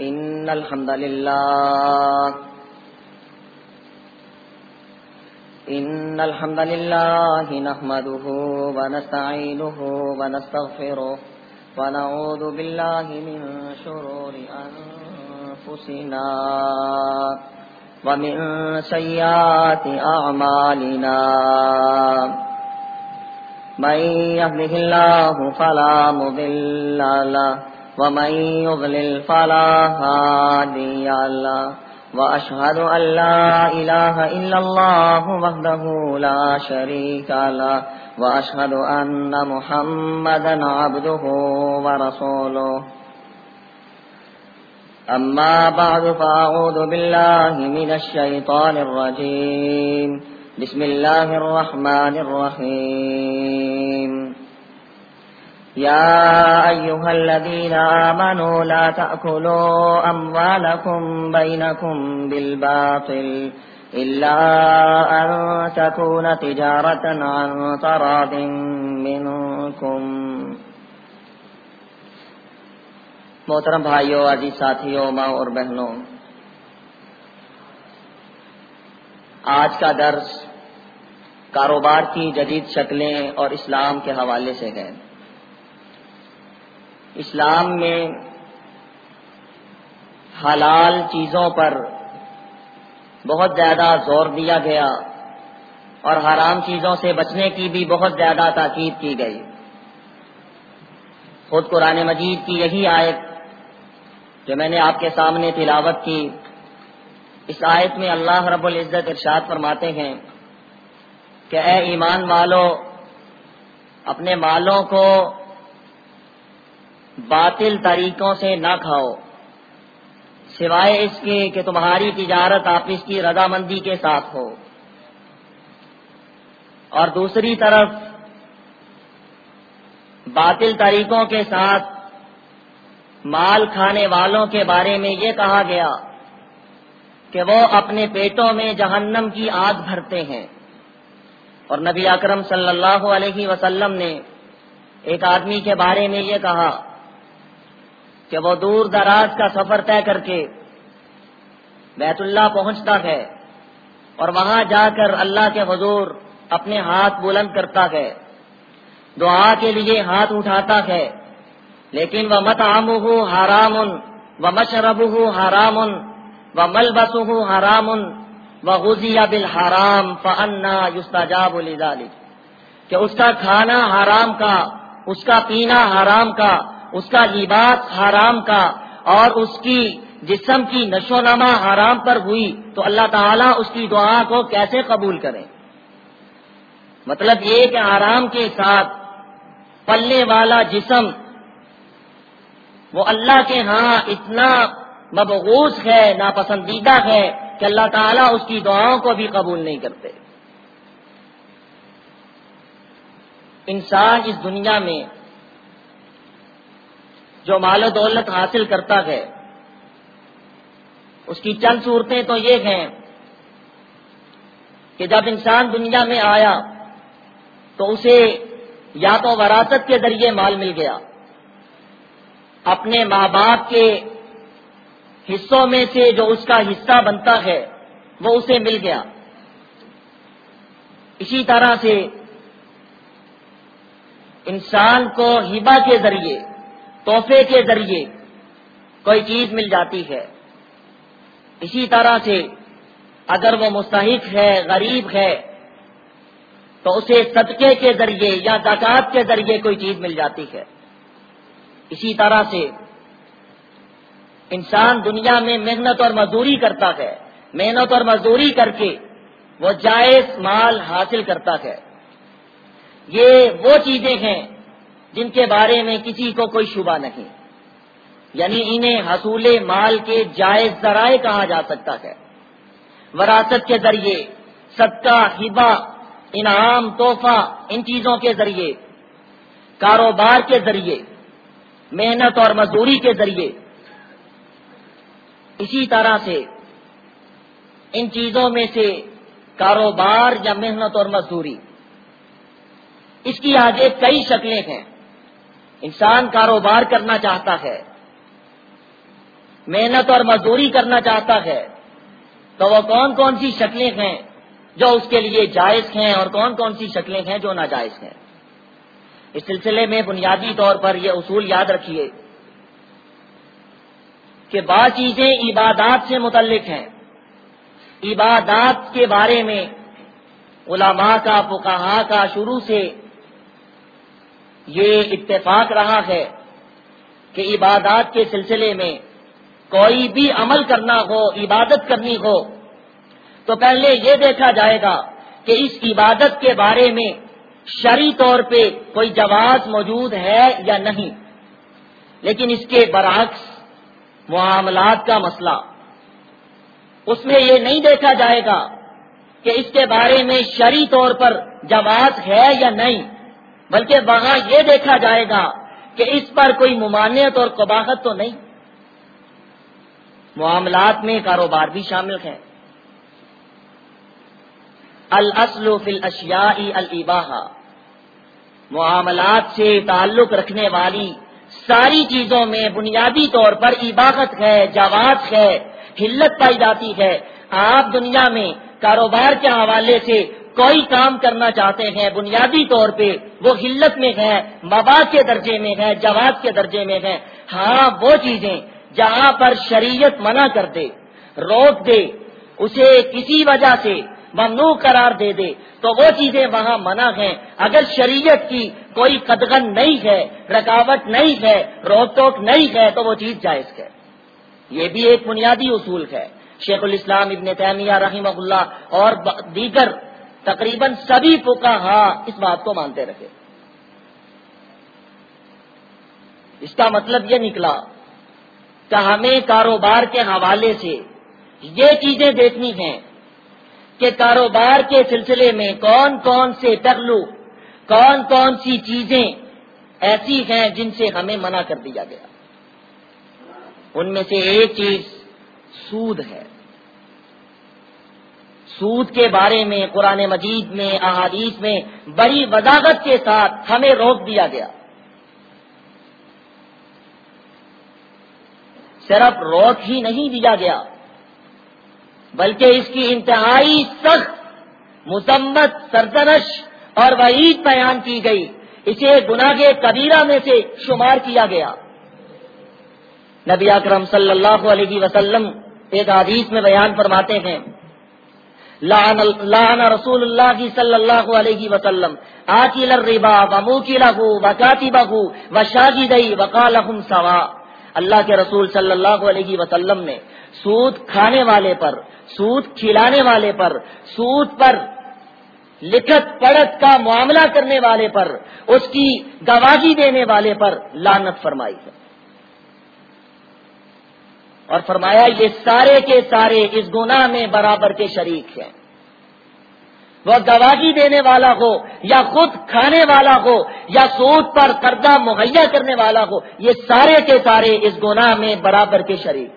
إن الحمد لله إن الحمد لله نحمده ونستعينه ونستغفره ونعوذ بالله من شرور أنفسنا ومن سيئات أعمالنا من يهده الله فلا مضل له ومن يضلل فلا هادي له وأشهد أن لا إله إلا الله وحده لا شريك له وأشهد أن محمدا عبده ورسوله. أما بعد فأعوذ بالله من الشيطان الرجيم. بسم الله الرحمن الرحيم. يا أيها الذين آمنوا لا تأكلوا أموالكم بينكم بالباطل إلا أن تكون تجارة عن طراد منكم. محترم بھائیوں عزیز ساتھیوں ماں اور بہنوں، آج کا درس کاروبار کی جدید شکلیں اور اسلام کے حوالے سے ہے۔ اسلام میں حلال چیزوں پر بہت زیادہ زور دیا گیا اور حرام چیزوں سے بچنے کی بھی بہت زیادہ تاکید کی گئی۔ خود قرآن مجید کی یہی آیت جو میں نے آپ کے سامنے تلاوت کی، اس آیت میں اللہ رب العزت ارشاد فرماتے ہیں کہ اے ایمان والو، اپنے مالوں کو باطل طریقوں سے نہ کھاؤ۔ سوائے اس کے کہ تمہاری تجارت آپس کی رضامندی کے ساتھ ہو۔ اور دوسری طرف، باطل طریقوں کے ساتھ مال کھانے والوں کے بارے میں یہ کہا گیا کہ وہ اپنے پیٹوں میں جہنم کی آگ بھرتے ہیں۔ اور نبی اکرم صلی اللہ علیہ وسلم نے ایک آدمی کے بارے میں یہ کہا کہ وہ دور دراز کا سفر طے کر کے بیت اللہ پہنچتا ہے اور وہاں جا کر اللہ کے حضور اپنے ہاتھ بلند کرتا ہے، دعا کے لیے ہاتھ اٹھاتا ہے، لیکن وہ مت عام ہو حرام و مشرب ہو حرام و ملبس ہو حرام و غزیہ بل حرام فنا یوستاجاب کہ اس کا کھانا حرام کا، اس کا پینا حرام کا اس کا لباس حرام کا اور اس کی جسم کی نشو نما حرام پر ہوئی تو اللہ تعالیٰ اس کی دعا کو کیسے قبول کرے؟ مطلب یہ کہ حرام کے ساتھ پلنے والا جسم، وہ اللہ کے ہاں اتنا مبغوث ہے، ناپسندیدہ ہے کہ اللہ تعالیٰ اس کی دعاؤں کو بھی قبول نہیں کرتے۔ انسان اس دنیا میں جو مال و دولت حاصل کرتا ہے۔ اس کی چند صورتیں تو یہ ہیں کہ جب انسان دنیا میں آیا تو اسے یا تو وراثت کے ذریعے مال مل گیا۔ اپنے ماں باپ کے حصوں میں سے جو اس کا حصہ بنتا ہے، وہ اسے مل گیا۔ اسی طرح سے انسان کو ہبا کے ذریعے تحفے کے ذریعے کوئی چیز مل جاتی ہے۔ اسی طرح سے اگر وہ مستحق ہے، غریب ہے، تو اسے صدقے کے ذریعے یا زکات کے ذریعے کوئی چیز مل جاتی ہے۔ اسی طرح سے انسان دنیا میں محنت اور مزدوری کرتا ہے۔ محنت اور مزدوری کر کے وہ جائز مال حاصل کرتا ہے۔ یہ وہ چیزیں ہیں جن کے بارے میں کسی کو کوئی شبہ نہیں۔ یعنی انہیں حصول مال کے جائز ذرائع کہا جا سکتا ہے۔ وراثت کے ذریعے، صدقہ ہبا انعام، تحفہ ان چیزوں کے ذریعے۔ کاروبار کے ذریعے، محنت اور مزدوری کے ذریعے۔ اسی طرح سے ان چیزوں میں سے کاروبار یا محنت اور مزدوری۔ اس کی آگے کئی شکلیں ہیں۔ انسان کاروبار کرنا چاہتا ہے، محنت اور مزدوری کرنا چاہتا ہے، تو وہ کون کون سی شکلیں ہیں جو اس کے لیے جائز ہیں اور کون کون سی شکلیں ہیں جو ناجائز ہیں؟ اس سلسلے میں بنیادی طور پر یہ اصول یاد رکھیے کہ بعض چیزیں عبادات سے متعلق ہیں۔ عبادات کے بارے میں علماء کا فقہا کا شروع سے یہ اتفاق رہا ہے کہ عبادات کے سلسلے میں کوئی بھی عمل کرنا ہو، عبادت کرنی ہو، تو پہلے یہ دیکھا جائے گا کہ اس عبادت کے بارے میں شری طور پہ کوئی جواز موجود ہے یا نہیں۔ لیکن اس کے برعکس معاملات کا مسئلہ۔ اس میں یہ نہیں دیکھا جائے گا کہ اس کے بارے میں شری طور پر جواز ہے یا نہیں۔ بلکہ وہاں یہ دیکھا جائے گا کہ اس پر کوئی ممانعت اور قباحت تو نہیں۔ معاملات میں کاروبار بھی شامل ہے الاصل فی الاشیاء الاباحہ معاملات سے تعلق رکھنے والی ساری چیزوں میں بنیادی طور پر عباہت ہے، جواز ہے، حلت پائی جاتی ہے۔ آپ دنیا میں کاروبار کے حوالے سے کوئی کام کرنا چاہتے ہیں، بنیادی طور پہ وہ حلت میں ہے مواد کے درجے میں ہے جواز کے درجے میں ہے ہاں وہ چیزیں جہاں پر شریعت منع کر دے، روک دے، اسے کسی وجہ سے ممنوع قرار دے دے، تو وہ چیزیں وہاں منع ہیں۔ اگر شریعت کی کوئی قدغن نہیں ہے، رکاوٹ نہیں ہے، روک ٹوک نہیں ہے، تو وہ چیز جائز ہے۔ یہ بھی ایک بنیادی اصول ہے۔ شیخ الاسلام ابن تیمیہ رحمہ اللہ اور دیگر تقریباً سبھی پکا ہاں اس بات کو مانتے رہے۔ اس کا مطلب یہ نکلا کہ ہمیں کاروبار کے حوالے سے یہ چیزیں دیکھنی ہیں کہ کاروبار کے سلسلے میں کون کون سے پہلو کون کون سی چیزیں ایسی ہیں جن سے ہمیں منع کر دیا گیا۔ ان میں سے ایک چیز سود ہے۔ سود کے بارے میں، قرآن مجید میں، احادیث میں بڑی وضاحت کے ساتھ ہمیں روک دیا گیا۔ صرف روک ہی نہیں دیا گیا، بلکہ اس کی انتہائی سخت مسمت سرزنش اور وعید بیان کی گئی۔ اسے گناہ کبیرہ میں سے شمار کیا گیا۔ نبی اکرم صلی اللہ علیہ وسلم ایک حدیث میں بیان فرماتے ہیں لعن رسول اللہ صلی اللہ علیہ وسلم. آکل الربا وموکلہ وکاتبہ وشاہدئی وقالہم سوا. اللہ کے رسول صلی اللہ علیہ وسلم نے سود کھانے والے پر، سود کھلانے والے پر، سود پر لکھت پڑت کا معاملہ کرنے والے پر، اس کی گواہی دینے والے پر لانت فرمائی ہے۔ اور فرمایا، یہ سارے کے سارے اس گناہ میں برابر کے شریک ہیں۔ وہ گواہی دینے والا ہو یا خود کھانے والا ہو یا سود پر قرضہ مہیا کرنے والا ہو، یہ سارے کے سارے اس گناہ میں برابر کے شریک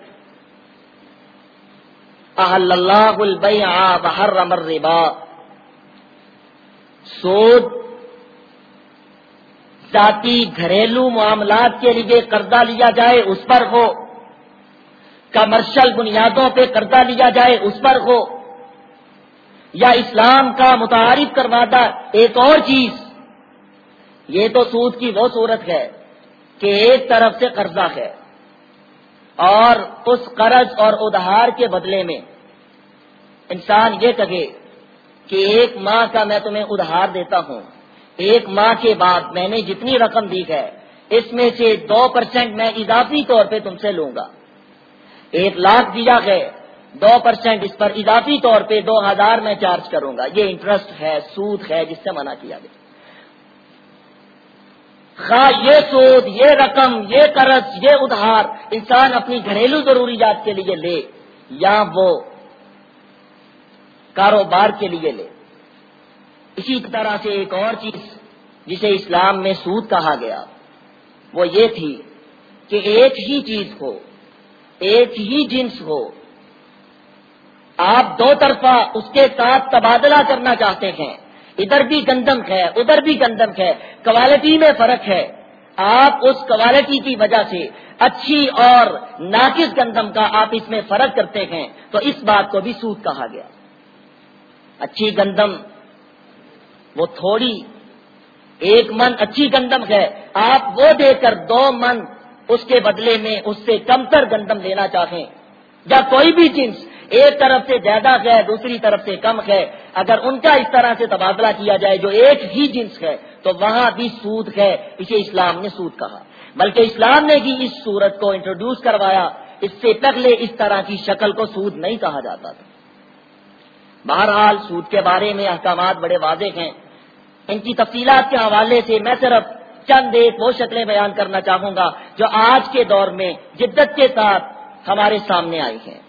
احل اللہ البیع وحرم الربا۔ سود ذاتی گھریلو معاملات کے لیے قرضہ لیا جائے، اس پر ہو۔ کمرشل بنیادوں پہ قرضہ لیا جائے اس پر ہو۔ یا اسلام کا متعارف کرواتا ایک اور چیز، یہ تو سود کی وہ صورت ہے کہ ایک طرف سے قرضہ ہے اور اس قرض اور ادھار کے بدلے میں انسان یہ کہے کہ ایک ماہ کا میں تمہیں ادھار دیتا ہوں۔ ایک ماہ کے بعد میں نے جتنی رقم دی ہے، اس میں سے دو پرسینٹ میں اضافی طور پہ تم سے لوں گا۔ ایک لاکھ دیا ہے دو پرسینٹ اس پر اضافی طور پہ دو ہزار میں چارج کروں گا۔ یہ انٹرسٹ ہے، سود ہے، جس سے منع کیا گیا۔ خواہ یہ سود، یہ رقم، یہ قرض، یہ ادھار انسان اپنی گھریلو ضروریات کے لیے لے یا وہ کاروبار کے لیے لے۔ اسی طرح سے ایک اور چیز جسے اسلام میں سود کہا گیا، وہ یہ تھی کہ ایک ہی چیز ہو۔ ایک ہی جنس ہو۔ آپ دو طرفہ اس کے ساتھ تبادلہ کرنا چاہتے ہیں۔ ادھر بھی گندم ہے، ادھر بھی گندم ہے۔ کوالٹی میں فرق ہے۔ آپ اس کوالٹی کی وجہ سے اچھی اور ناقص گندم کا آپ اس میں فرق کرتے ہیں۔ تو اس بات کو بھی سود کہا گیا۔ اچھی گندم، وہ تھوڑی، ایک من اچھی گندم ہے۔ آپ وہ دے کر دو من اس کے بدلے میں اس سے کم تر گندم لینا چاہیں۔ یا کوئی بھی جنس ایک طرف سے زیادہ ہے، دوسری طرف سے کم ہے، اگر ان کا اس طرح سے تبادلہ کیا جائے جو ایک ہی جنس ہے، تو وہاں بھی سود ہے۔ اسے اسلام نے سود کہا۔ بلکہ اسلام نے بھی اس صورت کو انٹروڈیوس کروایا۔ اس سے پہلے اس طرح کی شکل کو سود نہیں کہا جاتا تھا۔ بہرحال سود کے بارے میں احکامات بڑے واضح ہیں۔ ان کی تفصیلات کے حوالے سے میں صرف چند ایک وہ شکلیں بیان کرنا چاہوں گا جو آج کے دور میں جدت کے ساتھ ہمارے سامنے آئی ہیں۔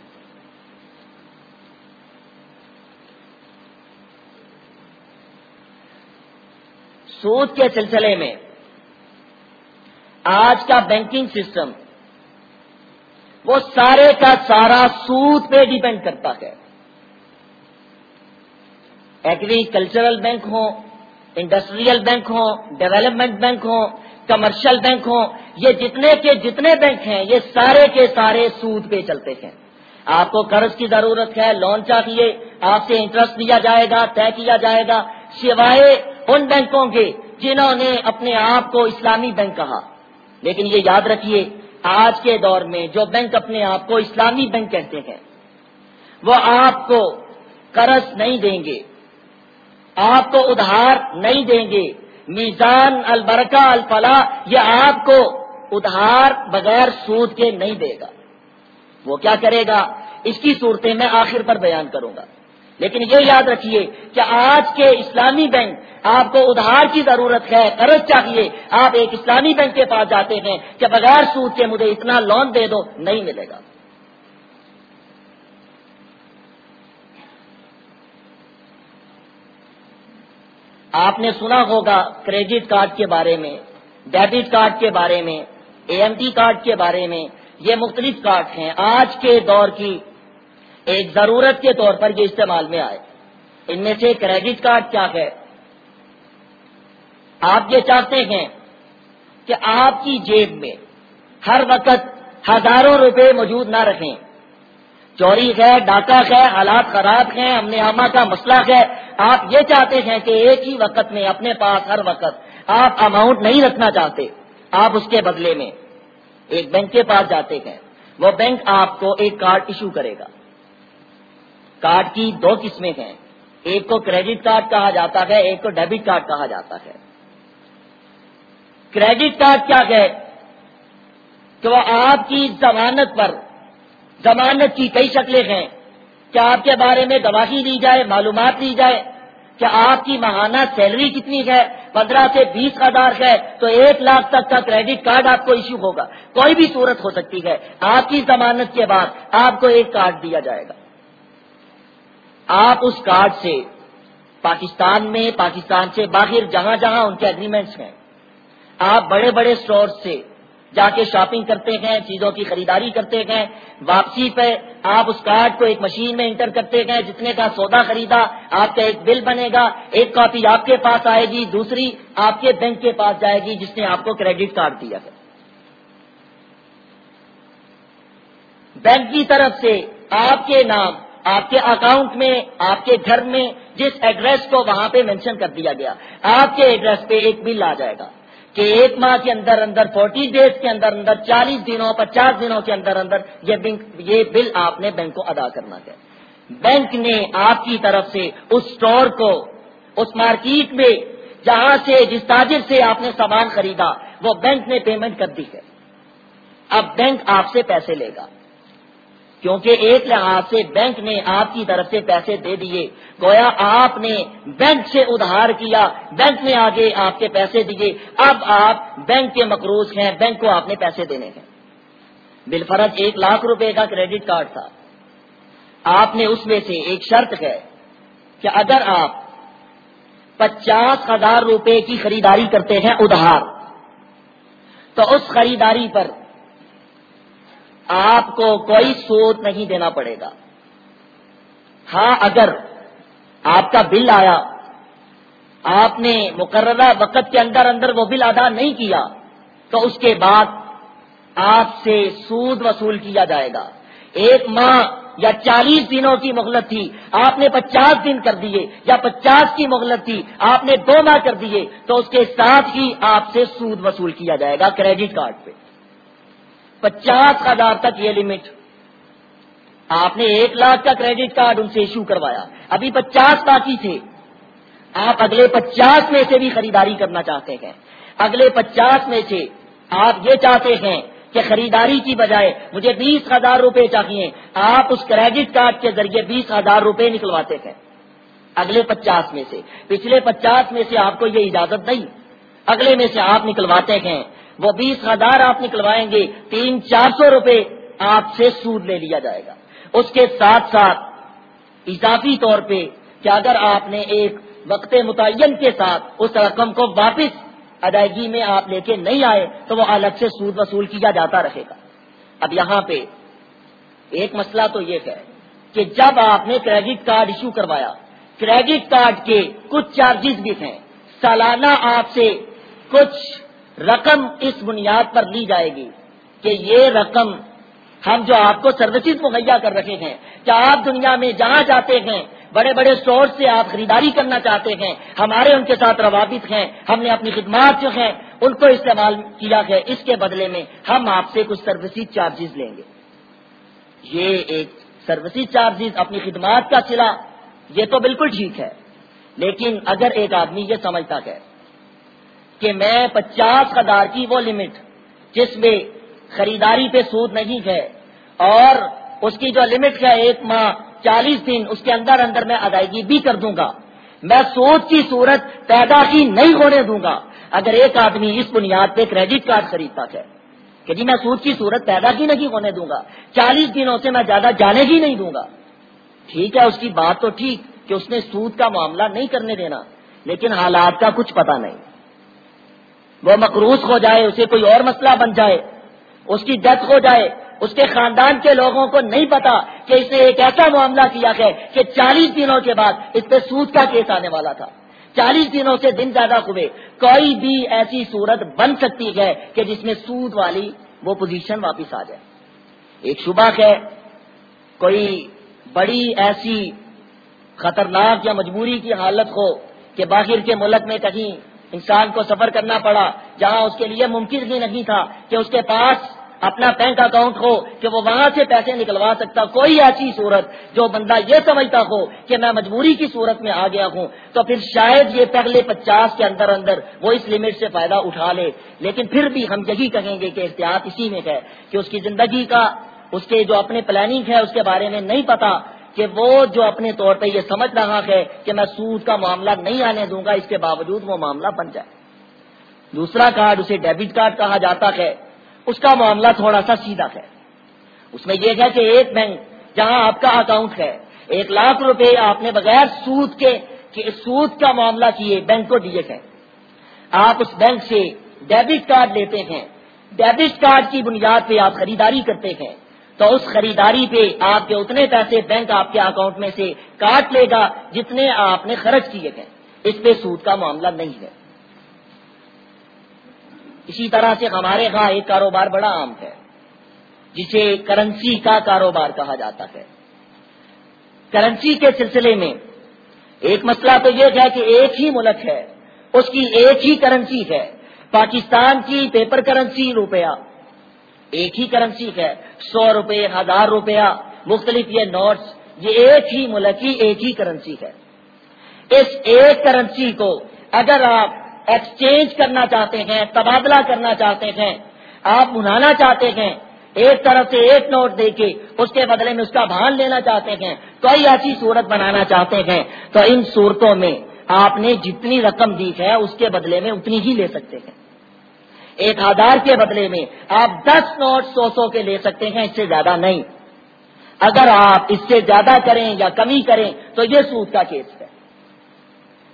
سود کے سلسلے میں آج کا بینکنگ سسٹم وہ سارے کا سارا سود پہ ڈیپینڈ کرتا ہے۔ ایگریکلچرل بینک ہوں انڈسٹریل بینک ہوں، ڈیولپمنٹ بینک ہوں، کمرشل بینک ہوں، یہ جتنے کے جتنے بینک ہیں، یہ سارے کے سارے سود پہ چلتے ہیں۔ آپ کو قرض کی ضرورت ہے، لون چاہیے، آپ سے انٹرسٹ دیا جائے گا، طے کیا جائے گا، سوائے ان بینکوں کے جنہوں نے اپنے آپ کو اسلامی بینک کہا۔ لیکن یہ یاد رکھیے، آج کے دور میں جو بینک اپنے آپ کو اسلامی بینک کہتے ہیں، وہ آپ کو قرض نہیں دیں گے۔ آپ کو ادھار نہیں دیں گے۔ میزان البرکہ الفلاح یہ آپ کو ادھار بغیر سود کے نہیں دے گا۔ وہ کیا کرے گا؟ اس کی صورتیں میں آخر پر بیان کروں گا۔ لیکن یہ یاد رکھیے کہ آج کے اسلامی بینک آپ کو ادھار کی ضرورت ہے، قرض چاہیے۔ آپ ایک اسلامی بینک کے پاس جاتے ہیں کہ بغیر سود کے مجھے اتنا لون دے دو، نہیں ملے گا۔ آپ نے سنا ہوگا کریڈٹ کارڈ کے بارے میں، ڈیبٹ کارڈ کے بارے میں، اے ایم ٹی کارڈ کے بارے میں، یہ مختلف کارڈ ہیں۔ آج کے دور کی ایک ضرورت کے طور پر یہ استعمال میں آئے۔ ان میں سے کریڈٹ کارڈ کیا ہے؟ آپ یہ چاہتے ہیں کہ آپ کی جیب میں ہر وقت ہزاروں روپے موجود نہ رکھیں چوری ہے، ڈاکہ ہے، حالات خراب ہیں، ہم نے آما کا مسئلہ ہے۔ آپ یہ چاہتے ہیں کہ ایک ہی وقت میں اپنے پاس ہر وقت آپ اماؤنٹ نہیں رکھنا چاہتے، آپ اس کے بدلے میں ایک بینک کے پاس جاتے ہیں۔ وہ بینک آپ کو ایک کارڈ ایشو کرے گا۔ کارڈ کی دو قسمیں ہیں۔ ایک کو کریڈٹ کارڈ کہا جاتا ہے، ایک کو ڈیبٹ کارڈ کہا جاتا ہے۔ کریڈٹ کارڈ کیا ہے؟ کہ وہ آپ کی ضمانت پر ضمانت کی کئی شکلیں ہیں۔ کیا آپ کے بارے میں گواہی لی جائے، معلومات لی جائے؟ کیا آپ کی ماہانہ سیلری کتنی ہے؟ پندرہ سے بیس ہزار ہے تو ایک لاکھ تک کا کریڈٹ کارڈ آپ کو ایشو ہوگا۔ کوئی بھی صورت ہو سکتی ہے۔ آپ کی ضمانت کے بعد آپ کو ایک کارڈ دیا جائے گا۔ آپ اس کارڈ سے پاکستان میں، پاکستان سے باہر، جہاں جہاں ان کے اگریمنٹس ہیں، آپ بڑے بڑے اسٹور سے جا کے شاپنگ کرتے ہیں، چیزوں کی خریداری کرتے ہیں، واپسی پہ آپ اس کارڈ کو ایک مشین میں انٹر کرتے ہیں، جتنے کا سودا خریدا، آپ کا ایک بل بنے گا، ایک کاپی آپ کے پاس آئے گی، دوسری آپ کے بینک کے پاس جائے گی، جس نے آپ کو کریڈٹ کارڈ دیا ہے۔ بینک کی طرف سے آپ کے نام، آپ کے اکاؤنٹ میں، آپ کے گھر میں، جس ایڈریس کو وہاں پہ مینشن کر دیا گیا، آپ کے ایڈریس پہ ایک بل آ جائے گا۔ کہ ایک ماہ کے اندر اندر فورٹی ڈیز کے اندر اندر چالیس دنوں، پچاس دنوں کے اندر اندر یہ بل آپ نے بینک کو ادا کرنا ہے بینک نے آپ کی طرف سے اس اسٹور کو، اس مارکیٹ میں جہاں سے، جس تاجر سے آپ نے سامان خریدا، وہ بینک نے پیمنٹ کر دی ہے۔ اب بینک آپ سے پیسے لے گا۔ کیونکہ ایک لحاظ سے بینک نے آپ کی طرف سے پیسے دے دیے، گویا آپ نے بینک سے ادھار کیا، بینک نے آگے آپ کے پیسے دیے، اب آپ بینک کے مقروض ہیں، بینک کو آپ نے پیسے دینے ہیں۔ بالفرض ایک لاکھ روپے کا کریڈٹ کارڈ تھا۔ آپ نے اس میں سے ایک شرط ہے کہ اگر آپ پچاس ہزار روپے کی خریداری کرتے ہیں ادھار، تو اس خریداری پر آپ کو کوئی سود نہیں دینا پڑے گا۔ ہاں اگر آپ کا بل آیا، آپ نے مقررہ وقت کے اندر اندر وہ بل ادا نہیں کیا، تو اس کے بعد آپ سے سود وصول کیا جائے گا۔ ایک ماہ یا چالیس دنوں کی مہلت تھی، آپ نے پچاس دن کر دیے، یا پچاس کی مہلت تھی، آپ نے دو ماہ کر دیے، تو اس کے ساتھ ہی آپ سے سود وصول کیا جائے گا کریڈٹ کارڈ پہ۔ پچاس ہزار تک یہ لمٹ آپ نے ایک لاکھ کا کریڈٹ کارڈ ان سے ایشو کروایا. ابھی پچاس باقی تھے. آپ اگلے پچاس میں سے بھی خریداری کرنا چاہتے ہیں. اگلے پچاس میں سے آپ یہ چاہتے ہیں کہ خریداری کی بجائے مجھے بیس ہزار روپے چاہیے. آپ اس کریڈٹ کارڈ کے ذریعے بیس ہزار روپے نکلواتے ہیں. اگلے پچاس میں سے. پچھلے پچاس میں سے آپ کو یہ اجازت نہیں. اگلے میں سے آپ نکلواتے ہیں. وہ بیس ہزار آپ نکلوائیں گے، تین چار سو روپے آپ سے سود لے لیا جائے گا۔ اس کے ساتھ ساتھ اضافی طور پہ کہ اگر آپ نے ایک وقت متعین کے ساتھ اس رقم کو واپس ادائیگی میں آپ لے کے نہیں آئے، تو وہ الگ سے سود وصول کیا جاتا رہے گا۔ اب یہاں پہ ایک مسئلہ تو یہ ہے کہ جب آپ نے کریڈٹ کارڈ ایشو کروایا، کریڈٹ کارڈ کے کچھ چارجز بھی ہیں۔ سالانہ آپ سے کچھ رقم اس بنیاد پر لی جائے گی کہ یہ رقم ہم جو آپ کو سروسز مہیا کر رہے ہیں، کیا آپ دنیا میں جہاں جاتے ہیں، بڑے بڑے اسٹور سے آپ خریداری کرنا چاہتے ہیں، ہمارے ان کے ساتھ روابط ہیں، ہم نے اپنی خدمات جو ہیں، ان کو استعمال کیا ہے، اس کے بدلے میں ہم آپ سے کچھ سروسز چارجز لیں گے۔ یہ ایک سروسز چارجز اپنی خدمات کا سلا، یہ تو بالکل ٹھیک ہے، لیکن اگر ایک آدمی یہ سمجھتا ہے کہ میں پچاس ہزار کی وہ لمٹ جس میں خریداری پہ سود نہیں ہے اور اس کی جو لمٹ ہے ایک ماہ چالیس دن اس کے اندر اندر میں ادائیگی بھی کر دوں گا۔ میں سود کی صورت پیدا ہی نہیں ہونے دوں گا۔ اگر ایک آدمی اس بنیاد پہ کریڈٹ کارڈ خریدتا ہے کہ جی میں سود کی صورت پیدا ہی نہیں ہونے دوں گا، چالیس دنوں سے میں زیادہ جانے ہی نہیں دوں گا۔ ٹھیک ہے، اس کی بات تو ٹھیک کہ اس نے سود کا معاملہ نہیں کرنے دینا، لیکن حالات کا کچھ پتا نہیں۔ وہ مقروض ہو جائے، اسے کوئی اور مسئلہ بن جائے، اس کی ڈیتھ ہو جائے، اس کے خاندان کے لوگوں کو نہیں پتا کہ اس نے ایک ایسا معاملہ کیا ہے کہ چالیس دنوں کے بعد اس پہ سود کا کیس آنے والا تھا۔ چالیس دنوں سے دن زیادہ ہوئے کوئی بھی ایسی صورت بن سکتی ہے کہ جس میں سود والی وہ پوزیشن واپس آ جائے۔ ایک شبہ ہے، کوئی بڑی ایسی خطرناک یا مجبوری کی حالت ہو کہ باہر کے ملک میں کہیں انسان کو سفر کرنا پڑا، جہاں اس کے لیے ممکن ہی نہیں تھا کہ اس کے پاس اپنا بینک اکاؤنٹ ہو کہ وہ وہاں سے پیسے نکلوا سکتا، کوئی ایسی صورت جو بندہ یہ سمجھتا ہو کہ میں مجبوری کی صورت میں آ گیا ہوں، تو پھر شاید یہ پہلے پچاس کے اندر اندر وہ اس لمٹ سے فائدہ اٹھا لے۔ لیکن پھر بھی ہم یہی کہیں گے کہ احتیاط اسی میں ہے کہ اس کی زندگی کا، اس کے جو اپنے پلاننگ ہے اس کے بارے میں نہیں پتا۔ کہ وہ جو اپنے طور پہ یہ سمجھ رہا ہے کہ میں سود کا معاملہ نہیں آنے دوں گا، اس کے باوجود وہ معاملہ بن جائے۔ دوسرا کارڈ اسے ڈیبٹ کارڈ کہا جاتا ہے، اس کا معاملہ تھوڑا سا سیدھا ہے۔ اس میں یہ ہے کہ ایک بینک جہاں آپ کا اکاؤنٹ ہے، ایک لاکھ روپے آپ نے بغیر سود کے سود کا معاملہ کیے، بینک کو دیے ہیں۔ آپ اس بینک سے ڈیبٹ کارڈ لیتے ہیں۔ ڈیبٹ کارڈ کی بنیاد پہ آپ خریداری کرتے ہیں۔ تو اس خریداری پہ آپ کے اتنے پیسے بینک آپ کے اکاؤنٹ میں سے کاٹ لے گا جتنے آپ نے خرچ کیے ہیں۔ اس پہ سود کا معاملہ نہیں ہے۔ اسی طرح سے ہمارے ہاں ایک کاروبار بڑا عام ہے، جسے کرنسی کا کاروبار کہا جاتا ہے۔ کرنسی کے سلسلے میں ایک مسئلہ تو یہ ہے کہ ایک ہی ملک ہے، اس کی ایک ہی کرنسی ہے۔ پاکستان کی پیپر کرنسی روپیہ ایک ہی کرنسی ہے، سو روپے، ہزار روپیہ مختلف یہ نوٹس، یہ ایک ہی ملک کی ایک ہی کرنسی ہے۔ اس ایک کرنسی کو اگر آپ ایکسچینج کرنا چاہتے ہیں، تبادلہ کرنا چاہتے ہیں، آپ منانا چاہتے ہیں، ایک طرف سے ایک نوٹ دے کے اس کے بدلے میں اس کا بھان لینا چاہتے ہیں، کوئی ایسی صورت بنانا چاہتے ہیں، تو ان صورتوں میں آپ نے جتنی رقم دی ہے، اس کے بدلے میں اتنی ہی لے سکتے ہیں۔ ایک ہزار کے بدلے میں آپ دس نوٹ سو سو کے لے سکتے ہیں، اس سے زیادہ نہیں۔ اگر آپ اس سے زیادہ کریں یا کمی کریں، تو یہ سود کا کیس ہے۔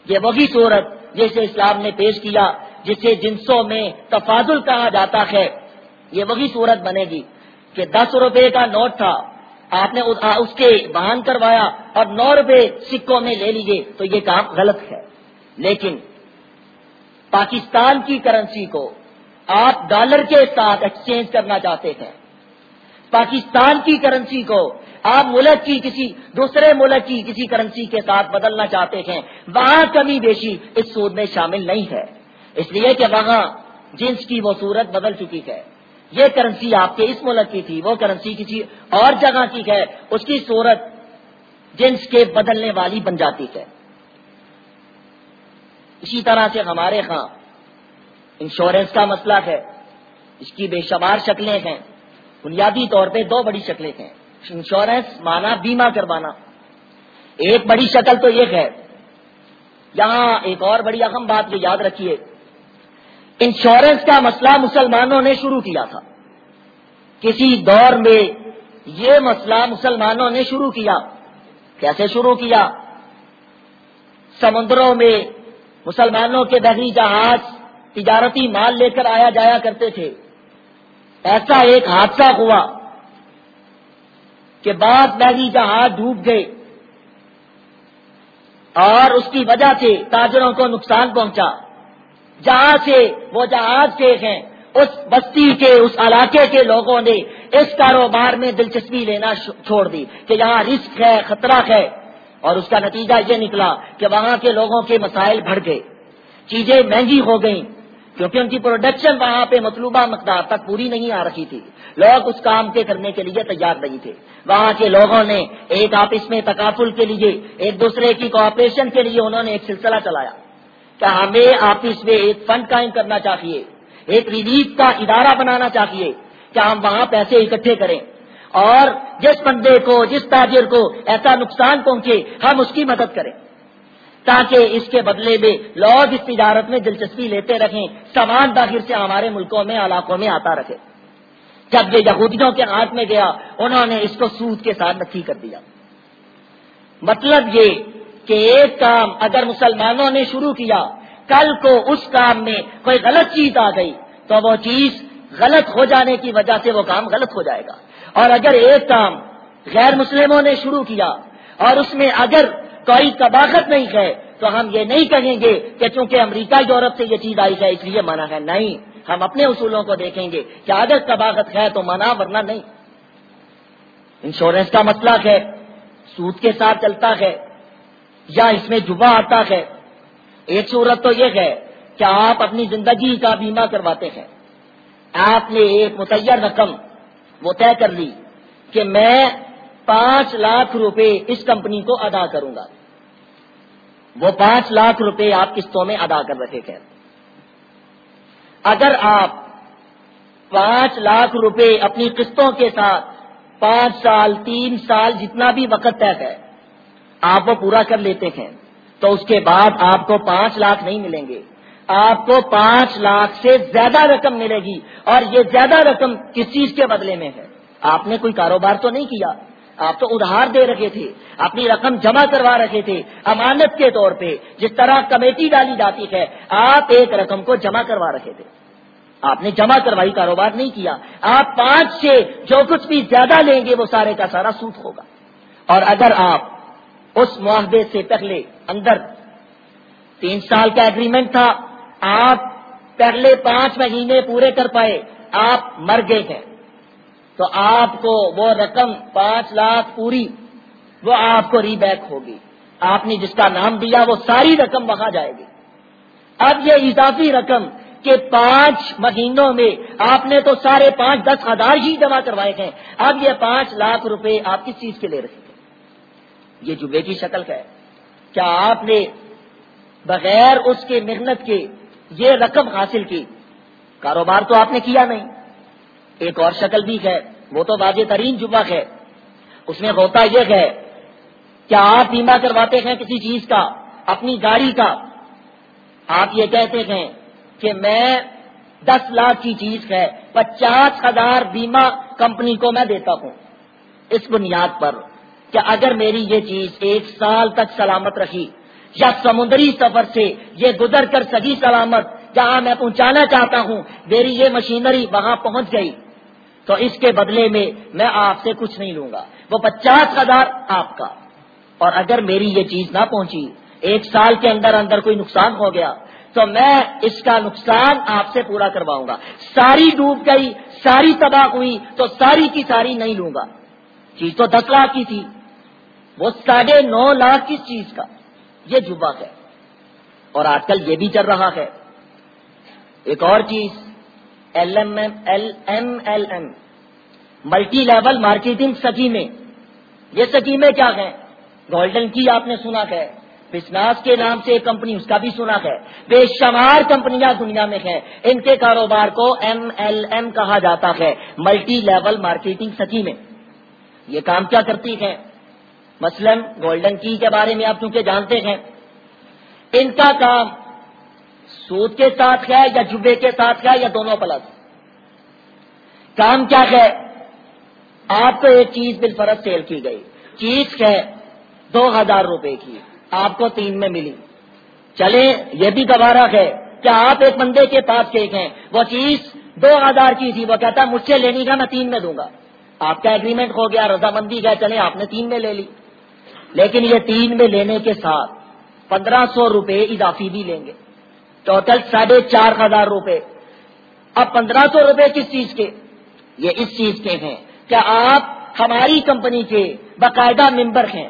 یہ وہی صورت جسے اسلام نے پیش کیا، جسے جنسوں میں تفاضل کہا جاتا ہے۔ یہ وہی صورت بنے گی کہ دس روپے کا نوٹ تھا، آپ نے اس کے بہان کروایا اور نو روپے سکوں میں لے لیجیے تو یہ کام غلط ہے۔ لیکن پاکستان کی کرنسی کو آپ ڈالر کے ساتھ ایکسچینج کرنا چاہتے ہیں۔ پاکستان کی کرنسی کو آپ ملک کی کسی دوسرے ملک کی کسی کرنسی کے ساتھ بدلنا چاہتے ہیں۔ وہاں کمی بیشی اس سود میں شامل نہیں ہے۔ اس لیے کہ وہاں جنس کی وہ صورت بدل چکی ہے۔ یہ کرنسی آپ کے اس ملک کی تھی، وہ کرنسی کسی اور جگہ کی ہے۔ اس کی صورت جنس کے بدلنے والی بن جاتی ہے۔ اسی طرح سے ہمارے ہاں انشورنس کا مسئلہ ہے۔ اس کی بے شمار شکلیں ہیں۔ بنیادی طور پہ دو بڑی شکلیں ہیں۔ انشورنس مانا بیمہ کروانا۔ ایک بڑی شکل تو یہ ہے۔ یہاں ایک اور بڑی اہم بات یہ یاد رکھیے۔ انشورنس کا مسئلہ مسلمانوں نے شروع کیا تھا۔ کسی دور میں یہ مسئلہ مسلمانوں نے شروع کیا۔ کیسے شروع کیا؟ سمندروں میں مسلمانوں کے بحری جہاز تجارتی مال لے کر آیا جایا کرتے تھے۔ ایسا ایک حادثہ ہوا کہ بعد بحری جہاز ڈوب گئے اور اس کی وجہ سے تاجروں کو نقصان پہنچا۔ جہاں سے وہ جہاز سے ہیں، اس بستی کے، اس علاقے کے لوگوں نے اس کاروبار میں دلچسپی لینا چھوڑ دی کہ یہاں رسک ہے، خطرہ ہے۔ اور اس کا نتیجہ یہ نکلا کہ وہاں کے لوگوں کے مسائل بڑھ گئے۔ چیزیں مہنگی ہو گئیں۔ کیونکہ ان کی پروڈکشن وہاں پہ مطلوبہ مقدار تک پوری نہیں آ رہی تھی۔ لوگ اس کام کے کرنے کے لیے تیار نہیں تھے۔ وہاں کے لوگوں نے ایک آپس میں تقافل کے لیے، ایک دوسرے کی کوآپریشن کے لیے انہوں نے ایک سلسلہ چلایا۔ کہ ہمیں آپس میں ایک فنڈ قائم کرنا چاہیے، ایک ریلیف کا ادارہ بنانا چاہیے کہ ہم وہاں پیسے اکٹھے کریں۔ اور جس بندے کو، جس تاجر کو ایسا نقصان پہنچے، ہم اس کی مدد کریں۔ تاکہ اس کے بدلے میں لوگ اس تجارت میں دلچسپی لیتے رہیں، سامان داخل سے ہمارے ملکوں میں، علاقوں میں آتا رہے۔ جب یہ یہودیوں کے ہاتھ میں گیا، انہوں نے اس کو سود کے ساتھ نفی کر دیا۔ مطلب یہ کہ ایک کام اگر مسلمانوں نے شروع کیا، کل کو اس کام میں کوئی غلط چیز آ گئی، تو وہ چیز غلط ہو جانے کی وجہ سے وہ کام غلط ہو جائے گا۔ اور اگر ایک کام غیر مسلموں نے شروع کیا، اور اس میں اگر کوئی کباخت نہیں ہے، تو ہم یہ نہیں کہیں گے کہ چونکہ امریکہ یورپ سے یہ چیز آئی ہے، اس لیے منع ہے۔ نہیں، ہم اپنے اصولوں کو دیکھیں گے کہ اگر کباخت ہے تو منع، ورنہ نہیں۔ انشورنس کا مسئلہ ہے، سود کے ساتھ چلتا ہے، یا اس میں جبا آتا ہے۔ ایک صورت تو یہ ہے کہ آپ اپنی زندگی کا بیمہ کرواتے ہیں۔ آپ نے ایک متعر رقم وہ طے کر لی کہ میں پانچ لاکھ روپے اس کمپنی کو ادا کروں گا۔ وہ پانچ لاکھ روپے آپ قسطوں میں ادا کر رکھے تھے اگر آپ پانچ لاکھ روپے اپنی قسطوں کے ساتھ پانچ سال، تین سال جتنا بھی وقت طے ہے، آپ وہ پورا کر لیتے ہیں، تو اس کے بعد آپ کو پانچ لاکھ نہیں ملیں گے۔ آپ کو پانچ لاکھ سے زیادہ رقم ملے گی اور یہ زیادہ رقم کس چیز کے بدلے میں ہے؟ آپ نے کوئی کاروبار تو نہیں کیا۔ آپ تو ادھار دے رکھے تھے، اپنی رقم جمع کروا رکھے تھے، امانت کے طور پہ، جس طرح کمیٹی ڈالی جاتی ہے، آپ ایک رقم کو جمع کروا رکھے تھے۔ آپ نے جمع کروائی، کاروبار نہیں کیا۔ آپ پانچ سے جو کچھ بھی زیادہ لیں گے، وہ سارے کا سارا سوٹ ہوگا۔ اور اگر آپ اس معاہدے سے پہلے اندر تین سال کا اگریمنٹ تھا، آپ پہلے پانچ مہینے پورے کر پائے، آپ مر گئے ہیں۔ تو آپ کو وہ رقم پانچ لاکھ پوری، وہ آپ کو ری بیک ہوگی۔ آپ نے جس کا نام دیا، وہ ساری رقم وہاں جائے گی۔ اب یہ اضافی رقم کے پانچ مہینوں میں آپ نے تو سارے پانچ دس ہزار ہی جمع کروائے ہیں۔ اب یہ پانچ لاکھ روپے آپ کس چیز کے لے رہے ہیں؟ یہ جبے کی شکل ہے۔ کیا آپ نے بغیر اس کے محنت کے یہ رقم حاصل کی؟ کاروبار تو آپ نے کیا نہیں۔ ایک اور شکل بھی ہے، وہ تو واضح ترین جبا ہے۔ اس میں ہوتا یہ ہے، کیا آپ بیمہ کرواتے ہیں کسی چیز کا، اپنی گاڑی کا؟ آپ یہ کہتے ہیں کہ میں دس لاکھ کی چیز ہے، پچاس ہزار بیمہ کمپنی کو میں دیتا ہوں۔ اس بنیاد پر کہ اگر میری یہ چیز ایک سال تک سلامت رہی، یا سمندری سفر سے یہ گزر کر سگی سلامت، جہاں میں پہنچانا چاہتا ہوں، میری یہ مشینری وہاں پہنچ گئی۔ تو اس کے بدلے میں میں آپ سے کچھ نہیں لوں گا۔ وہ پچاس ہزار آپ کا۔ اور اگر میری یہ چیز نہ پہنچی، ایک سال کے اندر اندر کوئی نقصان ہو گیا، تو میں اس کا نقصان آپ سے پورا کرواؤں گا۔ ساری ڈوب گئی، ساری تباہ ہوئی، تو ساری کی ساری نہیں لوں گا۔ چیز تو دس لاکھ کی تھی۔ وہ ساڑھے نو لاکھ کس چیز کا؟ یہ جبا ہے۔ اور آج کل یہ بھی چل رہا ہے۔ ایک اور چیز L M M L M L M multi level marketing سکیمیں یہ سکیمیں کیا ہیں? گولڈن کی آپ نے سنا ہے. بسناس کے نام سے ایک کمپنی اس کا بھی سنا ہے. بے شمار کمپنیاں دنیا میں ہیں. ان کے کاروبار کو ایم ایل ایم کہا جاتا ہے. ملٹی لیول مارکیٹنگ سکیمیں یہ کام کیا کرتی ہیں؟ مثلا گولڈن کی کے بارے میں آپ چونکہ جانتے ہیں. ان کا کام سود کے ساتھ ہے یا جبے کے ساتھ ہے یا دونوں پلس؟ کام کیا ہے؟ آپ کو ایک چیز بالفرض سیل کی گئی۔ چیز ہے دو ہزار روپے کی۔ آپ کو تین میں ملی۔ چلے یہ بھی گوارا ہے۔ کیا آپ ایک بندے کے پاس گئے ہیں؟ وہ چیز دو ہزار کی تھی۔ وہ کہتا، مجھ سے لینی کا میں تین میں دوں گا۔ آپ کا اگریمنٹ ہو گیا، رضامندی گئے چلے آپ نے تین میں لے لی۔ لیکن یہ تین میں لینے کے ساتھ پندرہ سو روپے اضافی بھی لیں گے۔ ٹوٹل ساڑھے چار ہزار روپے۔ اب پندرہ سو روپے کس چیز کے؟ یہ اس چیز کے ہیں کیا آپ ہماری کمپنی کے باقاعدہ ممبر ہیں۔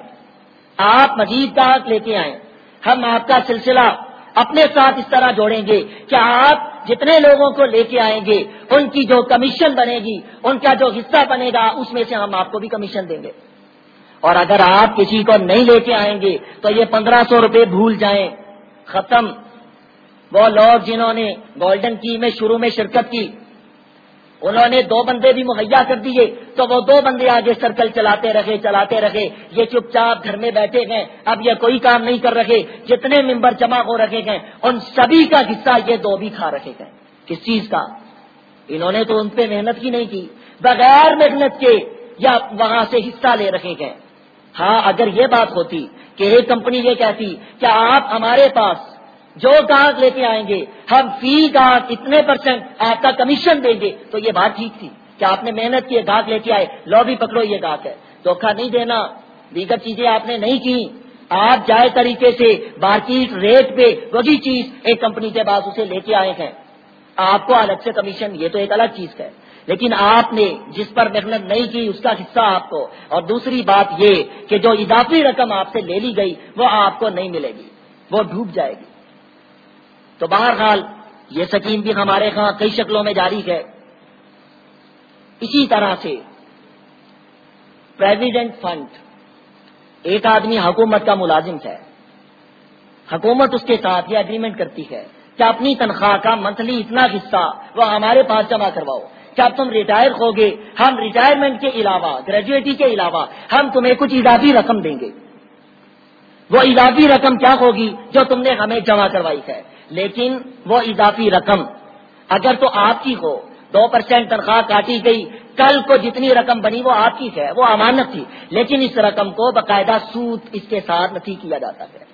آپ مزید گاہک لے کے آئیں۔ ہم آپ کا سلسلہ اپنے ساتھ اس طرح جوڑیں گے کیا آپ جتنے لوگوں کو لے کے آئیں گے، ان کی جو کمیشن بنے گی، ان کا جو حصہ بنے گا، اس میں سے ہم آپ کو بھی کمیشن دیں گے۔ اور اگر آپ کسی کو نہیں لے کے آئیں گے تو یہ پندرہ سو روپے بھول جائیں۔ ختم۔ وہ لوگ جنہوں نے گولڈن کی میں شروع میں شرکت کی، انہوں نے دو بندے بھی مہیا کر دیے، تو وہ دو بندے آگے سرکل چلاتے رہے چلاتے رہے، یہ چپ چاپ گھر میں بیٹھے گئے اب یہ کوئی کام نہیں کر رہے، جتنے ممبر جمع ہو رکھے گئے ان سبھی کا حصہ یہ دو بھی کھا رکھے گئے کس چیز کا؟ انہوں نے تو ان پہ محنت ہی نہیں کی، بغیر محنت کے یا وہاں سے حصہ لے رکھے گئے ہاں اگر یہ بات ہوتی کہ ایک کمپنی یہ کہتی کہ آپ ہمارے پاس جو گاہک لے کے آئیں گے، ہم فی گاہک اتنے پرسینٹ آپ کا کمیشن دیں گے۔ تو یہ بات ٹھیک تھی کہ آپ نے محنت کی گاہک لے کے آئے لو بھی پکڑو، یہ گاہک ہے۔ دھوکھا نہیں دینا۔ دیگر چیزیں آپ نے نہیں کی۔ آپ جائے طریقے سے مارکیٹ ریٹ پہ وہی چیز ایک کمپنی کے بعد اسے لے کے آئے ہیں۔ آپ کو الگ سے کمیشن یہ تو ایک الگ چیز ہے۔ لیکن آپ نے جس پر محنت نہیں کی، اس کا حصہ آپ کو۔ اور دوسری بات یہ کہ جو اضافی رقم آپ سے لے لی گئی، وہ آپ کو نہیں ملے گی۔ وہ ڈوب جائے گی۔ تو بہرحال یہ سکیم بھی ہمارے ہاں کئی شکلوں میں جاری ہے۔ اسی طرح سے پریویڈنٹ فنڈ ایک آدمی حکومت کا ملازم ہے۔ حکومت اس کے ساتھ یہ اگریمنٹ کرتی ہے کہ اپنی تنخواہ کا منتھلی اتنا حصہ وہ ہمارے پاس جمع کرواؤ۔ کیا تم ریٹائر ہوگے، ہم ریٹائرمنٹ کے علاوہ گریجویٹی کے علاوہ ہم تمہیں کچھ اضافی رقم دیں گے۔ وہ اضافی رقم کیا ہوگی جو تم نے ہمیں جمع کروائی ہے؟ لیکن وہ اضافی رقم، اگر تو آپ کی ہو، دو پرسینٹ تنخواہ کاٹی گئی، کل کو جتنی رقم بنی وہ آپ کی ہے، وہ امانت تھی، لیکن اس رقم کو باقاعدہ سود اس کے ساتھ نہیں کیا جاتا ہے۔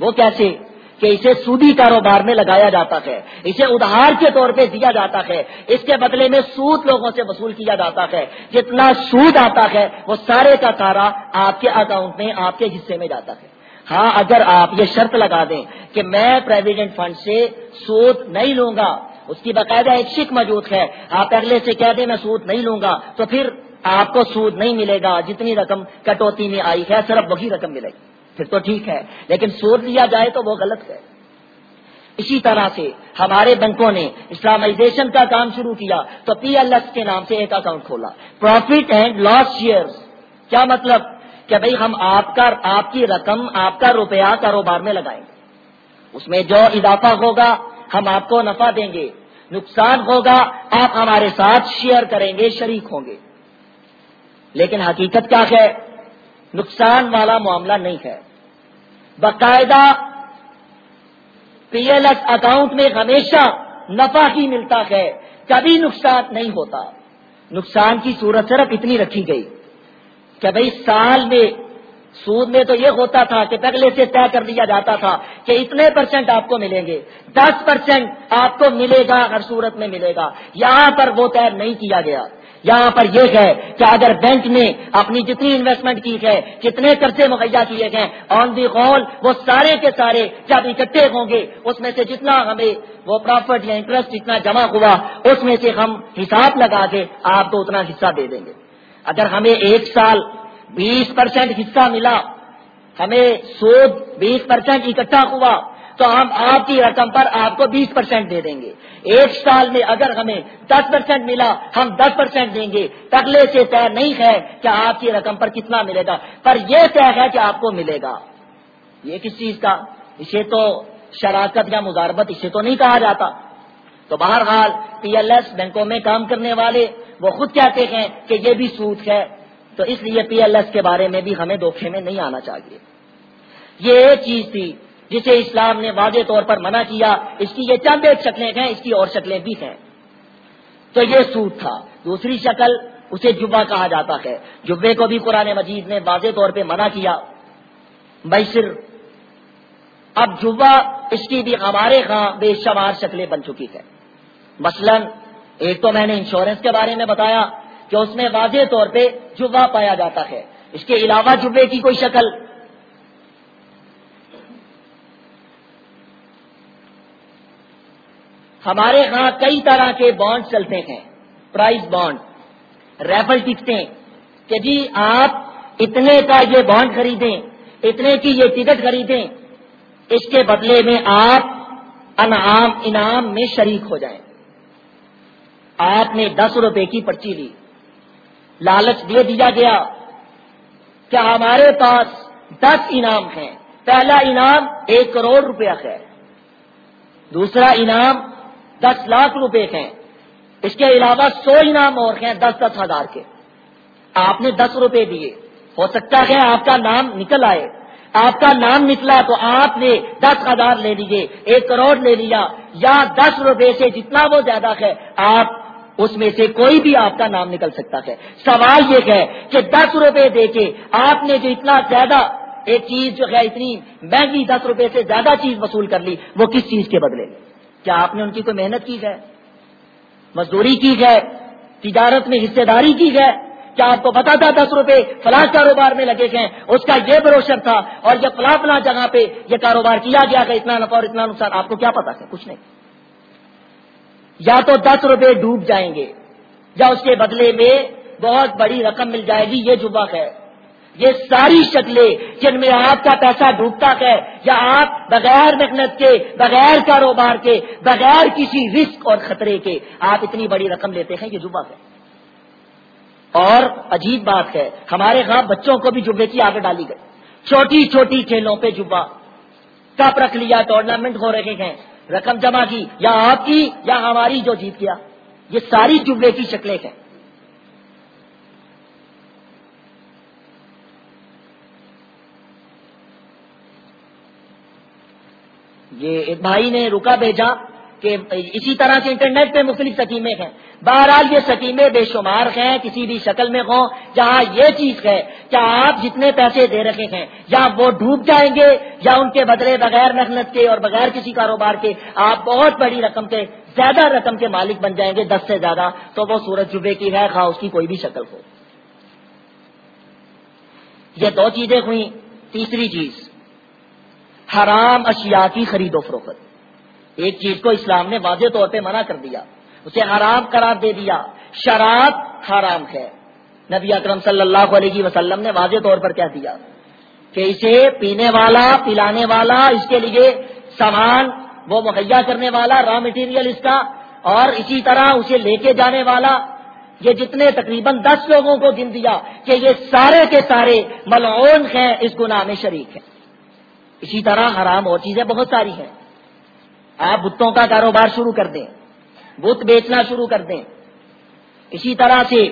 وہ کیسے؟ کہ اسے سودی کاروبار میں لگایا جاتا ہے، اسے ادھار کے طور پہ دیا جاتا ہے، اس کے بدلے میں سود لوگوں سے وصول کیا جاتا ہے۔ جتنا سود آتا ہے، وہ سارے کا سارا آپ کے اکاؤنٹ میں، آپ کے حصے میں جاتا ہے۔ ہاں اگر آپ یہ شرط لگا دیں کہ میں پرویڈنٹ فنڈ سے سود نہیں لوں گا، اس کی باقاعدہ ایک شک موجود ہے، آپ اگلے سے کہہ دیں میں سود نہیں لوں گا، تو پھر آپ کو سود نہیں ملے گا، جتنی رقم کٹوتی میں آئی ہے، صرف وہی رقم ملے گی۔ پھر تو ٹھیک ہے، لیکن سود لیا جائے تو وہ غلط ہے۔ اسی طرح سے ہمارے بینکوں نے اسلامائزیشن کا کام شروع کیا، تو پی ایل ایس کے نام سے ایک اکاؤنٹ کھولا۔ پروفٹ اینڈ لاس شیئر کیا مطلب؟ کہ بھائی ہم آپ کا، آپ کی رقم، آپ کا روپیہ کاروبار میں لگائیں۔ گے اس میں جو اضافہ ہوگا، ہم آپ کو نفع دیں گے۔ نقصان ہوگا، آپ ہمارے ساتھ شیئر کریں گے، شریک ہوں گے۔ لیکن حقیقت کیا ہے؟ نقصان والا معاملہ نہیں ہے۔ باقاعدہ پی ایل ایس اکاؤنٹ میں ہمیشہ نفع ہی ملتا ہے۔ کبھی نقصان نہیں ہوتا۔ نقصان کی صورت صرف اتنی رکھی گئی۔ کہ بھائی سال میں سود میں تو یہ ہوتا تھا کہ پہلے سے طے کر دیا جاتا تھا کہ اتنے پرسینٹ آپ کو ملیں گے، دس پرسینٹ آپ کو ملے گا ہر صورت میں ملے گا۔ یہاں پر وہ طے نہیں کیا گیا۔ یہاں پر یہ ہے کہ اگر بینک نے اپنی جتنی انویسٹمنٹ کی ہے جتنے قرضے مہیا کیے گئے آن دی ہال وہ سارے کے سارے جب اکٹھے ہوں گے، اس میں سے جتنا ہمیں وہ پروفٹ یا انٹرسٹ جتنا جمع ہوا، اس میں سے ہم حساب لگا کے آپ کو اتنا حصہ دے دیں گے۔ اگر ہمیں ایک سال بیس پرسینٹ حصہ ملا، ہمیں سود بیس پرسینٹ اکٹھا ہوا، تو ہم آپ کی رقم پر آپ کو بیس پرسینٹ دے دیں گے۔ ایک سال میں اگر ہمیں دس پرسینٹ ملا، ہم دس پرسینٹ دیں گے۔ تگلے سے طے نہیں ہے کہ آپ کی رقم پر کتنا ملے گا، پر یہ طے ہے کہ آپ کو ملے گا۔ یہ کس چیز کا؟ اسے تو شراکت یا مزاربت اسے تو نہیں کہا جاتا۔ تو بہرحال پی ایل ایس بینکوں میں کام کرنے والے وہ خود کہتے ہیں کہ یہ بھی سوٹ ہے، تو اس لیے پی ایل ایس کے بارے میں بھی ہمیں دھوکھے میں نہیں آنا چاہیے۔ یہ ایک چیز تھی جسے اسلام نے واضح طور پر منع کیا۔ اس کی یہ چند ایک شکلیں ہیں، اس کی اور شکلیں بھی ہیں۔ تو یہ سوٹ تھا۔ دوسری شکل اسے جبا کہا جاتا ہے۔ جبے کو بھی قرآن مجید نے واضح طور پہ منع کیا۔ بشر اب جبا اس کی بھی ہمارے ہاں بے شمار شکلیں بن چکی ہے مثلا ایک تو میں نے انشورنس کے بارے میں بتایا کہ اس میں واضح طور پہ جبا پایا جاتا ہے۔ اس کے علاوہ جبے کی کوئی شکل۔ ہمارے ہاں کئی طرح کے بانڈ چلتے ہیں۔ Prize bond. ریفل ٹکٹیں۔ کہ جی آپ اتنے کا یہ بانڈ خریدیں، اتنے کی یہ ٹکٹ خریدیں، اس کے بدلے میں آپ انعام انعام میں شریک ہو جائیں۔ آپ نے دس روپے کی پرچی لی۔ لالچ دے دیا گیا۔ کہ ہمارے پاس دس انعام ہیں؟ پہلا انعام ایک کروڑ روپیہ ہے۔ دوسرا انعام دس لاکھ روپے ہیں۔ اس کے علاوہ سو انعام اور ہیں دس دس ہزار کے۔ آپ نے دس روپے دیے۔ ہو سکتا ہے آپ کا نام نکل آئے۔ آپ کا نام نکلا تو آپ نے دس ہزار لے لیجیے ایک کروڑ لے لیا یا دس روپے سے جتنا وہ زیادہ ہے، آپ اس میں سے کوئی بھی آپ کا نام نکل سکتا ہے۔ سوال یہ ہے کہ دس روپے دے کے آپ نے جو اتنا زیادہ ایک چیز جو ہے اتنی مہنگی دس روپے سے زیادہ چیز وصول کر لی، وہ کس چیز کے بدلے؟ کیا آپ نے ان کی کوئی محنت کی ہے؟ مزدوری کی ہے؟ تجارت میں حصے داری کی ہے؟ کیا آپ کو پتا تھا دس روپے فلاں کاروبار میں لگے گئے اس کا یہ بروشر تھا اور یہ فلاں فلاں جگہ پہ یہ کاروبار کیا گیا کہ اتنا نفع اور اتنا نقصان، آپ کو کیا پتا ہے؟ کچھ نہیں۔ یا تو دس روپے ڈوب جائیں گے، یا اس کے بدلے میں بہت بڑی رقم مل جائے گی، یہ جبا ہے۔ یہ ساری شکلیں جن میں آپ کا پیسہ ڈوبتا ہے، یا آپ بغیر محنت کے، بغیر کاروبار کے، بغیر کسی رسک اور خطرے کے آپ اتنی بڑی رقم لیتے ہیں، یہ جبا ہے۔ اور عجیب بات ہے، ہمارے ہاں بچوں کو بھی جبے کی آگے ڈالی گئی۔ چھوٹی چھوٹی کھیلوں پہ جبا کپ رکھ لیا ٹورنامنٹ ہو رہے ہیں۔ رقم جمع کی، یا آپ کی، یا ہماری جو جیت گیا۔ یہ ساری جملے کی شکلیں ہیں۔ یہ ایک بھائی نے رکا بھیجا۔ کہ اسی طرح سے انٹرنیٹ پہ مختلف سکیمیں ہیں۔ بہرحال یہ سکیمیں بے شمار ہیں، کسی بھی شکل میں ہوں، جہاں یہ چیز ہے کہ آپ جتنے پیسے دے رکھے ہیں، یا وہ ڈوب جائیں گے، یا ان کے بدلے بغیر محنت کے اور بغیر کسی کاروبار کے آپ بہت بڑی رقم کے، زیادہ رقم کے مالک بن جائیں گے، دس سے زیادہ، تو وہ سورج جبے کی ہے، خواہ اس کی کوئی بھی شکل ہو۔ یہ دو چیزیں ہوئی تیسری چیز، حرام اشیاء کی خرید و فروخت۔ ایک چیز کو اسلام نے واضح طور پہ منع کر دیا، اسے حرام قرار دے دیا۔ شراب حرام ہے۔ نبی اکرم صلی اللہ علیہ وسلم نے واضح طور پر کہہ دیا کہ اسے پینے والا، پلانے والا، اس کے لیے سامان، وہ مہیا کرنے والا را مٹیریل اس کا، اور اسی طرح اسے لے کے جانے والا۔ یہ جتنے تقریباً دس لوگوں کو گن دیا کہ یہ سارے کے سارے ملعون ہیں، اس گناہ میں شریک ہیں۔ اسی طرح حرام اور چیزیں بہت ساری ہیں۔ آپ بتوں کا کاروبار شروع کر دیں، بت بیچنا شروع کر دیں۔ اسی طرح سے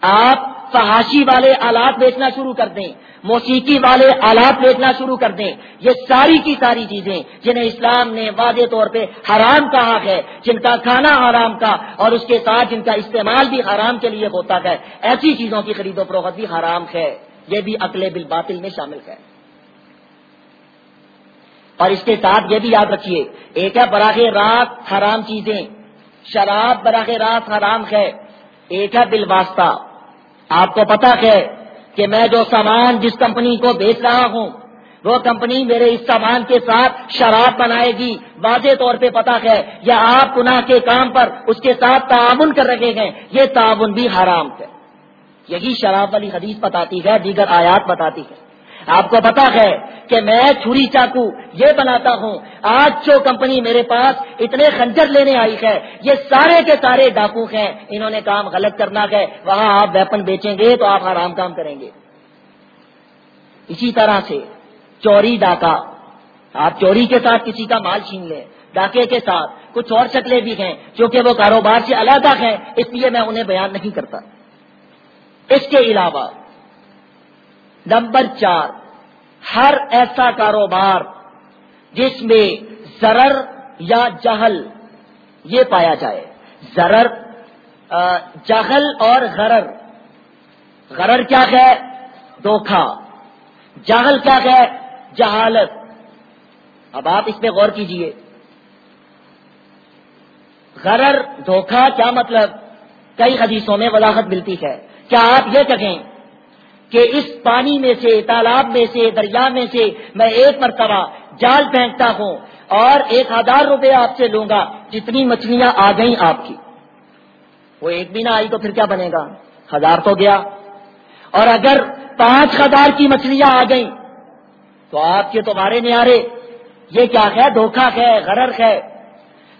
آپ فحاشی والے آلات بیچنا شروع کر دیں، موسیقی والے آلات بیچنا شروع کر دیں۔ یہ ساری کی ساری چیزیں جنہیں اسلام نے واضح طور پہ حرام کہا ہے، جن کا کھانا حرام کا اور اس کے ساتھ جن کا استعمال بھی حرام کے لیے ہوتا ہے، ایسی چیزوں کی خرید و فروخت بھی حرام ہے۔ یہ بھی عقل بالباطل میں شامل ہے۔ اور اس کے ساتھ یہ بھی یاد رکھیے ایک ہے براہ رات حرام چیزیں، شراب براہ راست حرام ہے ایک ہے بل واسطہ، آپ کو پتا ہے کہ میں جو سامان جس کمپنی کو بیچ رہا ہوں، وہ کمپنی میرے اس سامان کے ساتھ شراب بنائے گی، واضح طور پہ پتا ہے، یا آپ گناہ کے کام پر اس کے ساتھ تعاون کر رہے ہیں، یہ تعاون بھی حرام ہے۔ یہی شراب والی حدیث بتاتی ہے، دیگر آیات بتاتی ہے۔ آپ کو پتا ہے کہ میں چھری چاقو یہ بناتا ہوں۔ آج جو کمپنی میرے پاس اتنے خنجر لینے آئی ہے، یہ سارے کے سارے ڈاکو ہیں۔ انہوں نے کام غلط کرنا ہے، وہاں آپ ویپن بیچیں گے تو آپ حرام کام کریں گے۔ اسی طرح سے چوری ڈاکہ۔ آپ چوری کے ساتھ کسی کا مال چھین لیں۔ ڈاکے کے ساتھ کچھ اور شکلیں بھی ہیں جو کہ وہ کاروبار سے علیحدہ ہیں، اس لیے میں انہیں بیان نہیں کرتا۔ اس کے علاوہ نمبر چار، ہر ایسا کاروبار جس میں زرر یا جہل یہ پایا جائے۔ زرر جہل اور غرر۔ غرر کیا ہے؟ دھوکھا جہل کیا ہے؟ جہالت۔ اب آپ اس پہ غور کیجیے۔ غرر دھوکھا کیا مطلب؟ کئی حدیثوں میں وضاحت ملتی ہے۔ کیا آپ یہ کہیں کہ اس پانی میں سے، تالاب میں سے، دریا میں سے میں ایک مرتبہ جال پھینکتا ہوں اور ایک ہزار روپے آپ سے لوں گا، جتنی مچھلیاں آ گئیں آپ کی۔ وہ ایک بھی نہ آئی تو پھر کیا بنے گا؟ ہزار تو گیا۔ اور اگر پانچ ہزار کی مچھلیاں آ گئیں تو آپ کے تمہارے نیارے۔ یہ کیا ہے دھوکھا ہے غرر ہے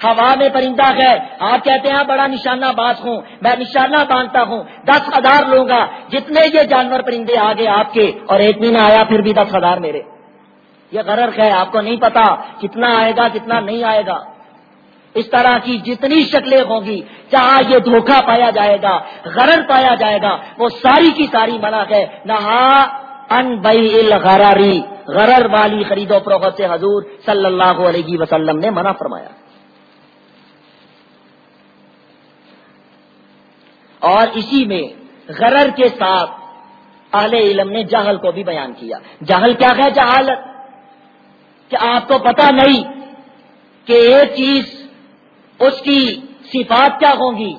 ہوا میں پرندہ ہے۔ آپ کہتے ہیں ہاں، بڑا نشانہ باز ہوں۔ میں نشانہ باندھتا ہوں۔ دس ہزار لوں گا۔ جتنے یہ جانور پرندے آگے آپ کے اور ایک مہینہ آیا، پھر بھی دس ہزار میرے۔ یہ غرر ہے، آپ کو نہیں پتا کتنا آئے گا، کتنا نہیں آئے گا۔ اس طرح کی جتنی شکلیں ہوں گی، جہاں یہ دھوکہ پایا جائے گا، غرر پایا جائے گا، وہ ساری کی ساری منع ہے۔ نہا ان بئی الغراری غرر والی خرید و فروخت سے حضور صلی اللہ علیہ وسلم نے منع فرمایا۔ اور اسی میں غرر کے ساتھ اہل علم نے جہل کو بھی بیان کیا۔ جہل کیا ہے جہالت؟ کہ آپ کو پتا نہیں کہ ایک چیز اس کی صفات کیا ہوگی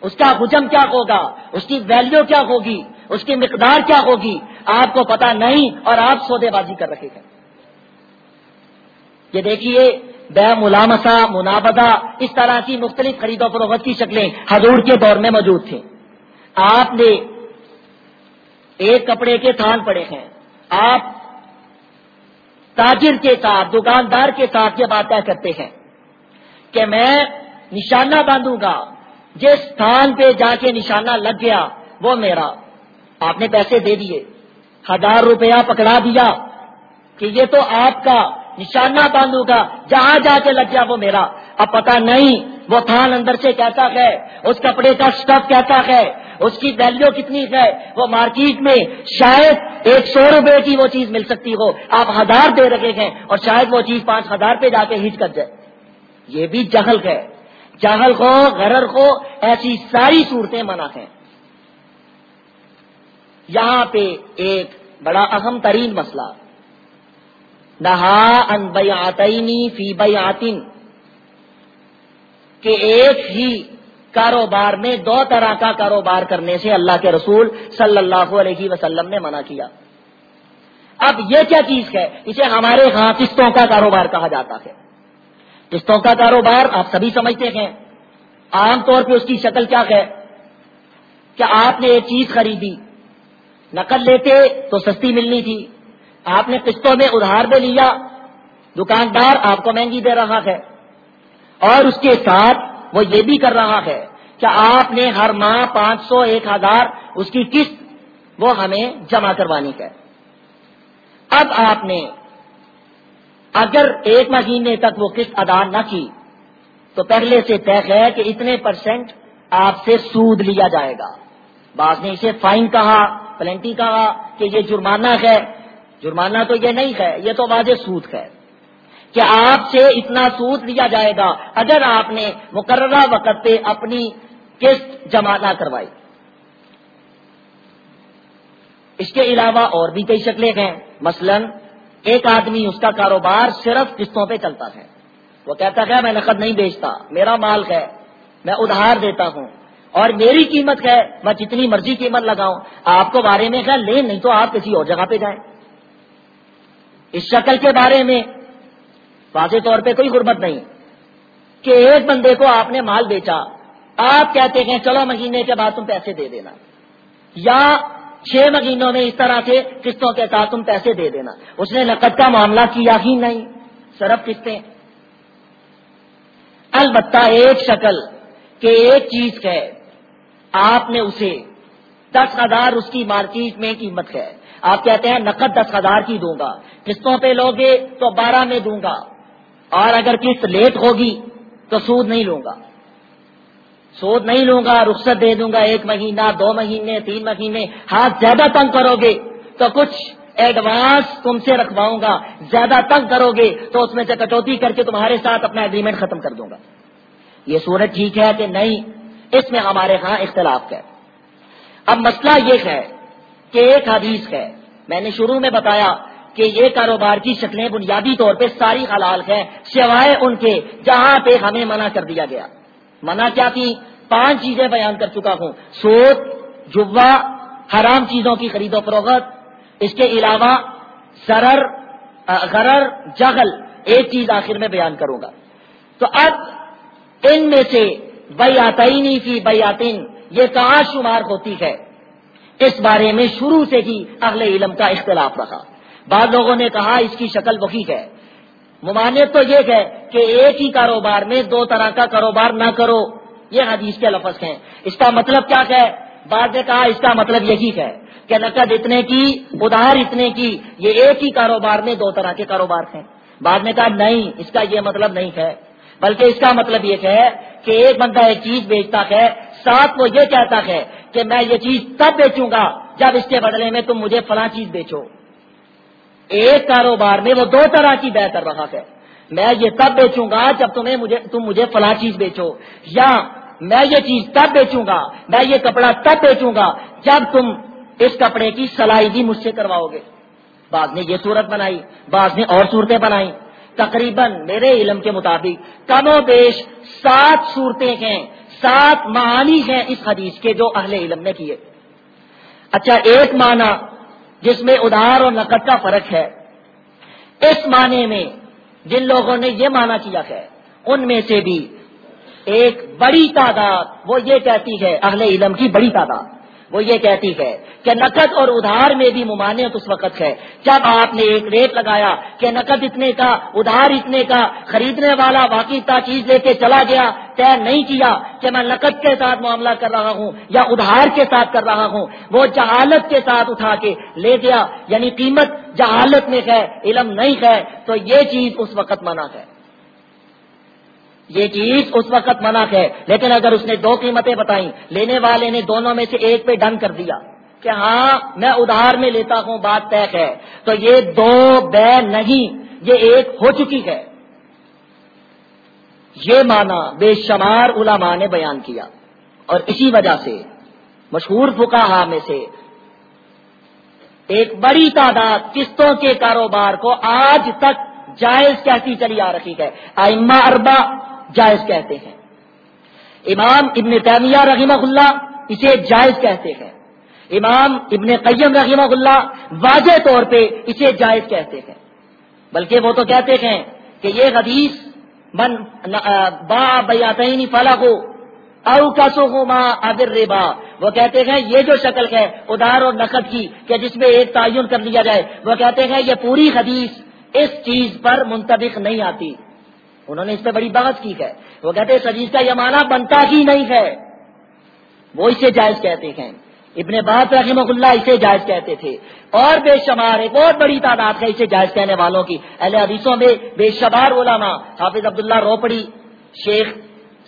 اس کا حجم کیا ہوگا، اس کی ویلیو کیا ہوگی، اس کی مقدار کیا ہوگی، آپ کو پتا نہیں اور آپ سودے بازی کر رہے ہیں۔ یہ دیکھیے بے ملامسا منابدہ، اس طرح کی مختلف خرید و فروخت کی شکلیں حضور کے دور میں موجود تھیں۔ آپ نے ایک کپڑے کے تھان پڑے ہیں۔ آپ تاجر کے ساتھ، دکاندار کے ساتھ یہ بات طے کرتے ہیں کہ میں نشانہ باندھوں گا۔ جس تھان پہ جا کے نشانہ لگ گیا، وہ میرا۔ آپ نے پیسے دے دیے۔ ہزار روپیہ پکڑا دیا کہ یہ تو آپ کا نشانہ باندھوں گا، جہاں جا کے لگ گیا وہ میرا۔ اب پتا نہیں وہ تھان اندر سے کہتا ہے، اس کپڑے کا اسٹف کہتا ہے، اس کی ویلو کتنی ہے، وہ مارکیٹ میں شاید ایک سو روپے کی وہ چیز مل سکتی ہو۔ آپ ہزار دے رکھے ہیں اور شاید وہ چیز پانچ ہزار پہ جا کے ہٹ کر جائے۔ یہ بھی جہل ہے۔ جہل کو غرر کو ایسی ساری صورتیں منع ہیں۔ یہاں پہ ایک بڑا اہم ترین مسئلہ۔ نہا ان بیاتینی فی بیاتن کہ ایک ہی کاروبار میں دو طرح کا کاروبار کرنے سے اللہ کے رسول صلی اللہ علیہ وسلم نے منع کیا۔ اب یہ کیا چیز ہے؟ اسے ہمارے ہاں قسطوں کا کاروبار کہا جاتا ہے۔ قسطوں کا کاروبار آپ سبھی سمجھتے ہیں۔ عام طور پہ اس کی شکل کیا ہے؟ کہ آپ نے ایک چیز خریدی، نقل لیتے تو سستی ملنی تھی۔ آپ نے قسطوں میں ادھار میں لیا، دکاندار آپ کو مہنگی دے رہا ہے۔ اور اس کے ساتھ وہ یہ بھی کر رہا ہے کہ آپ نے ہر ماہ پانچ سو، ایک ہزار اس کی قسط وہ ہمیں جمع کروانی ہے۔ اب آپ نے اگر ایک مہینے تک وہ قسط ادا نہ کی، تو پہلے سے طے ہے کہ اتنے پرسنٹ آپ سے سود لیا جائے گا۔ بعض نے اسے فائن کہا پلنٹی کہا کہ یہ جرمانہ ہے۔ جرمانہ تو یہ نہیں ہے یہ تو واضح سود ہے کہ آپ سے اتنا سود لیا جائے گا اگر آپ نے مقررہ وقت پہ اپنی قسط جمع نہ کروائی؟ اس کے علاوہ اور بھی کئی شکلیں ہیں۔ مثلا، ایک آدمی اس کا کاروبار صرف قسطوں پہ چلتا ہے۔ وہ کہتا ہے، میں نقد نہیں بیچتا، میرا مال ہے میں ادھار دیتا ہوں۔ اور میری قیمت ہے میں جتنی مرضی قیمت لگاؤں۔ آپ کو بارے میں کہ لیں، نہیں تو آپ کسی اور جگہ پہ جائیں۔ اس شکل کے بارے میں واضح طور پہ کوئی غربت نہیں کہ ایک بندے کو آپ نے مال بیچا، آپ کہتے ہیں، چلو مہینے کے بعد تم پیسے دے دینا۔ یا چھ مہینوں میں اس طرح سے قسطوں کے ساتھ تم پیسے دے دینا۔ اس نے نقد کا معاملہ کیا ہی نہیں، صرف قسطیں۔ البتہ ایک شکل کہ ایک چیز ہے، آپ نے اسے دس ہزار اس کی مارکیٹ میں قیمت ہے۔ آپ کہتے ہیں نقد دس ہزار کی دوں گا۔ قسطوں پہ لوگے تو بارہ میں دوں گا۔ اور اگر قسط لیٹ ہوگی تو سود نہیں لوں گا۔ سود نہیں لوں گا، رخصت دے دوں گا ایک مہینہ، دو مہینے، تین مہینے۔ ہاتھ زیادہ تنگ کرو گے تو کچھ ایڈوانس تم سے رکھواؤں گا۔ زیادہ تنگ کرو گے تو اس میں سے کٹوتی کر کے تمہارے ساتھ اپنا اگریمنٹ ختم کر دوں گا۔ یہ صورت ٹھیک ہے کہ نہیں؟ اس میں ہمارے ہاں اختلاف ہے۔ اب مسئلہ یہ ہے کہ ایک حدیث ہے۔ میں نے شروع میں بتایا کہ یہ کاروبار کی شکلیں بنیادی طور پہ ساری حلال ہیں، سوائے ان کے جہاں پہ ہمیں منع کر دیا گیا۔ منع کیا تھی؟ پانچ چیزیں بیان کر چکا ہوں۔ سوت جوا، حرام چیزوں کی خرید و فروخت اس کے علاوہ سرر غرر، جغل، ایک چیز آخر میں بیان کروں گا۔ تو اب ان میں سے بیاتینی فی بیاتین یہ کہاں شمار ہوتی ہے؟ اس بارے میں شروع سے ہی اگلے علم کا اختلاف رہا۔ بعض لوگوں نے کہا اس کی شکل وہی ہے۔ ممانعت تو یہ ہے کہ ایک ہی کاروبار میں دو طرح کا کاروبار نہ کرو۔ یہ حدیث کے لفظ ہیں۔ اس کا مطلب کیا ہے؟ بعض نے کہا اس کا مطلب یہی ہے کہ نقد اتنے کی، ادھار اتنے کی، یہ ایک ہی کاروبار میں دو طرح کے کاروبار ہیں۔ بعد نے کہا نہیں، اس کا یہ مطلب نہیں ہے۔ بلکہ اس کا مطلب یہ ہے کہ ایک بندہ ایک چیز بیچتا ہے ساتھ وہ یہ کہتا ہے کہ میں یہ چیز تب بیچوں گا جب اس کے بدلے میں تم مجھے فلاں چیز بیچو۔ ایک کاروبار میں وہ دو طرح کی بہتر رہا ہے۔ میں یہ تب بیچوں گا جب تمہیں مجھے، تم مجھے فلاں چیز بیچو۔ یا میں یہ چیز تب بیچوں گا، میں یہ کپڑا تب بیچوں گا جب تم اس کپڑے کی سلائی بھی مجھ سے کرواؤ گے۔ بعض نے یہ صورت بنائی بعض نے اور صورتیں بنائی۔ تقریباً میرے علم کے مطابق کم و بیش سات صورتیں ہیں۔ سات معانی ہیں اس حدیث کے جو اہل علم نے کیے۔ اچھا ایک معنی جس میں ادار اور نقد کا فرق ہے۔ اس معنی میں جن لوگوں نے یہ معنی کیا ہے، ان میں سے بھی ایک بڑی تعداد، وہ یہ کہتی ہے اہل علم کی بڑی تعداد۔ وہ یہ کہتی ہے کہ نقد اور ادھار میں بھی ممانعت اس وقت ہے۔ جب آپ نے ایک ریٹ لگایا کہ نقد اتنے کا، ادھار اتنے کا، خریدنے والا باقی تا چیز لے کے چلا گیا، طے نہیں کیا کہ میں نقد کے ساتھ معاملہ کر رہا ہوں یا ادھار کے ساتھ کر رہا ہوں، وہ جہالت کے ساتھ اٹھا کے لے گیا۔ یعنی قیمت جہالت میں ہے، علم نہیں ہے، تو یہ چیز اس وقت منع ہے۔ یہ چیز اس وقت منع ہے۔ لیکن اگر اس نے دو قیمتیں بتائیں، لینے والے نے دونوں میں سے ایک پہ ڈن کر دیا کہ ہاں میں ادھار میں لیتا ہوں، بات طے ہے۔ تو یہ دو بے نہیں، یہ ایک ہو چکی ہے۔ یہ مانا بے شمار علماء نے بیان کیا۔ اور اسی وجہ سے مشہور فکا میں سے ایک بڑی تعداد قسطوں کے کاروبار کو آج تک جائز کہتی چلی آ رہی ہے۔ آئمہ اربا جائز کہتے ہیں۔ امام ابن تیمیہ رحمہ اللہ اسے جائز کہتے ہیں۔ امام ابن قیم رحمہ اللہ واضح طور پہ اسے جائز کہتے ہیں۔ بلکہ وہ تو کہتے ہیں کہ یہ حدیث من با بیاتین فلا کو او کسو ماں ادر ربا وہ کہتے ہیں یہ جو شکل ہے ادار اور نقد کی کہ جس میں ایک تعین کر لیا جائے۔ وہ کہتے ہیں یہ پوری حدیث اس چیز پر منتبق نہیں آتی۔ انہوں نے اس پہ بڑی بحث کی ہے۔ وہ کہتے ہیں سجیز کا یہ معنی بنتا ہی نہیں ہے۔ وہ اسے جائز کہتے ہیں۔ ابن بات رحمہ اللہ اسے جائز کہتے تھے۔ اور بے شمار ایک بہت بڑی تعداد ہے اسے جائز کہنے والوں کی۔ اہل حدیثوں میں بے شمار علماء حافظ عبداللہ روپڑی، شیخ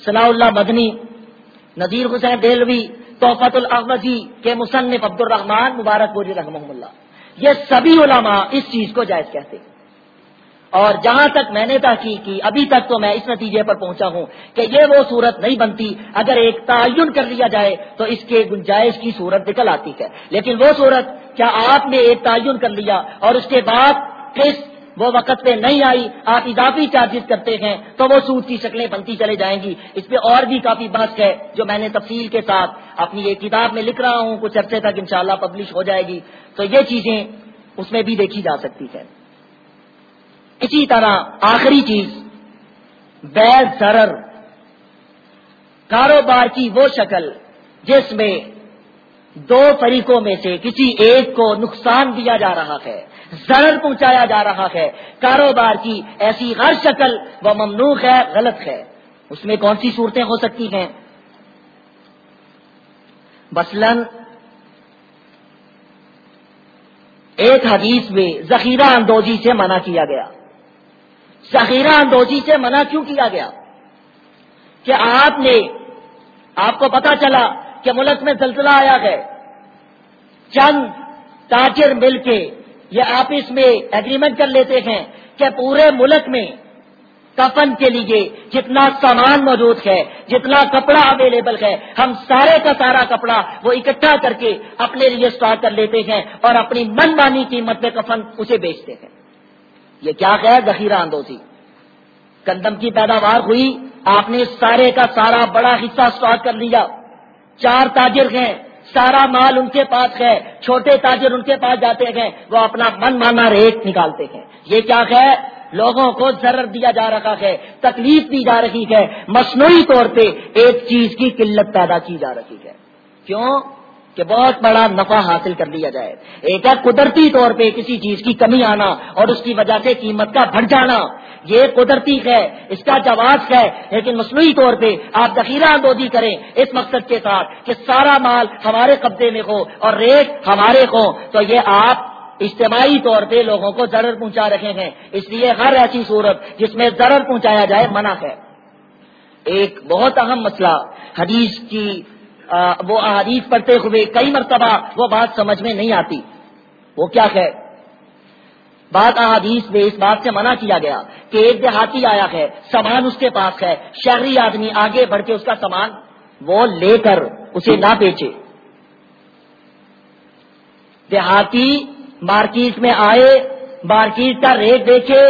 ثناء اللہ مدنی، نذیر حسین دہلوی توفت الاغوزی کے مصنف عبد الرحمان مبارک پوری رحمہ اللہ۔ یہ سبھی علماء اس چیز کو جائز کہتے ہیں۔ اور جہاں تک میں نے تحقیق کی، ابھی تک تو میں اس نتیجے پر پہنچا ہوں کہ یہ وہ صورت نہیں بنتی۔ اگر ایک تعین کر لیا جائے تو اس کے گنجائش کی صورت نکل آتی ہے۔ لیکن وہ صورت، کیا آپ نے ایک تعین کر لیا اور اس کے بعد کس وہ وقت پہ نہیں آئی، آپ اضافی چارجز کرتے ہیں تو وہ سود کی شکلیں بنتی چلے جائیں گی۔ اس پہ اور بھی کافی بحث ہے جو میں نے تفصیل کے ساتھ اپنی ایک کتاب میں لکھ رہا ہوں، کچھ عرصے تک انشاءاللہ پبلش ہو جائے گی۔ تو یہ چیزیں اس میں بھی دیکھی جا سکتی ہے اسی طرح آخری چیز بے ضرر، کاروبار کی وہ شکل جس میں دو فریقوں میں سے کسی ایک کو نقصان دیا جا رہا ہے، ضرر پہنچایا جا رہا ہے، کاروبار کی ایسی ہر شکل وہ ممنوع ہے، غلط ہے۔ اس میں کون سی صورتیں ہو سکتی ہیں؟ مثلاً ایک حدیث میں ذخیرہ اندوزی سے منع کیا گیا۔ ذخیرہ اندوزی سے منع کیوں کیا گیا؟ کہ آپ نے، آپ کو پتا چلا کہ ملک میں زلزلہ آیا ہے۔ چند تاجر مل کے یہ آپس میں ایگریمنٹ کر لیتے ہیں کہ پورے ملک میں کفن کے لیے جتنا سامان موجود ہے، جتنا کپڑا اویلیبل ہے، ہم سارے کا سارا کپڑا وہ اکٹھا کر کے اپنے لیے اسٹارٹ کر لیتے ہیں اور اپنی من مانی قیمت پہ کفن اسے بیچتے ہیں۔ یہ کیا ہے ذخیرہ اندوزی گندم کی پیداوار ہوئی، آپ نے سارے کا سارا بڑا حصہ اسٹارٹ کر لیا۔ چار تاجر ہیں، سارا مال ان کے پاس ہے، چھوٹے تاجر ان کے پاس جاتے ہیں، وہ اپنا من مانا ریٹ نکالتے ہیں۔ یہ کیا ہے لوگوں کو ضرر دیا جا رہا ہے، تکلیف دی جا رہی ہے، مصنوعی طور پہ ایک چیز کی قلت پیدا کی جا رہی ہے۔ کیوں؟ کہ بہت بڑا نفع حاصل کر لیا جائے۔ ایک ہے قدرتی طور پہ کسی چیز کی کمی آنا اور اس کی وجہ سے قیمت کا بڑھ جانا۔ یہ قدرتی ہے، اس کا جواز ہے، لیکن مصنوعی طور پہ آپ ذخیرہ اندوزی کریں اس مقصد کے ساتھ کہ سارا مال ہمارے قبضے میں ہو اور ریٹ ہمارے ہو تو یہ آپ اجتماعی طور پہ لوگوں کو ضرر پہنچا رہے ہیں۔ اس لیے ہر ایسی صورت جس میں ضرر پہنچایا جائے منع ہے۔ ایک بہت اہم مسئلہ حدیث کی وہ احادیث پڑھتے ہوئے کئی مرتبہ وہ بات سمجھ میں نہیں آتی۔ وہ کیا ہے؟ بات احادیث میں اس بات سے منع کیا گیا کہ ایک دیہاتی آیا ہے، سامان اس کے پاس ہے، شہری آدمی آگے بڑھ کے اس کا سامان وہ لے کر اسے نہ بیچے۔ دیہاتی مارکیٹ میں آئے، مارکیٹ کا ریٹ دیکھے،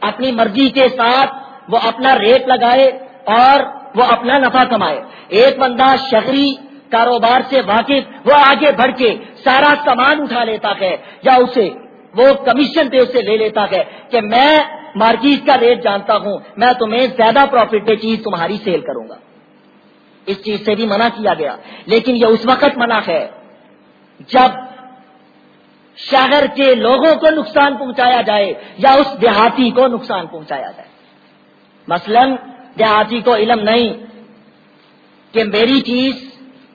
اپنی مرضی کے ساتھ وہ اپنا ریٹ لگائے اور وہ اپنا نفع کمائے۔ ایک بندہ شہری کاروبار سے واقف، وہ آگے بڑھ کے سارا سامان اٹھا لیتا ہے یا اسے وہ کمیشن پہ اسے لے لیتا ہے کہ میں مارکیٹ کا ریٹ جانتا ہوں، میں تمہیں زیادہ پروفٹ پہ چیز تمہاری سیل کروں گا۔ اس چیز سے بھی منع کیا گیا۔ لیکن یہ اس وقت منع ہے جب شہر کے لوگوں کو نقصان پہنچایا جائے یا اس دیہاتی کو نقصان پہنچایا جائے۔ مثلا دیہاتی کو علم نہیں کہ میری چیز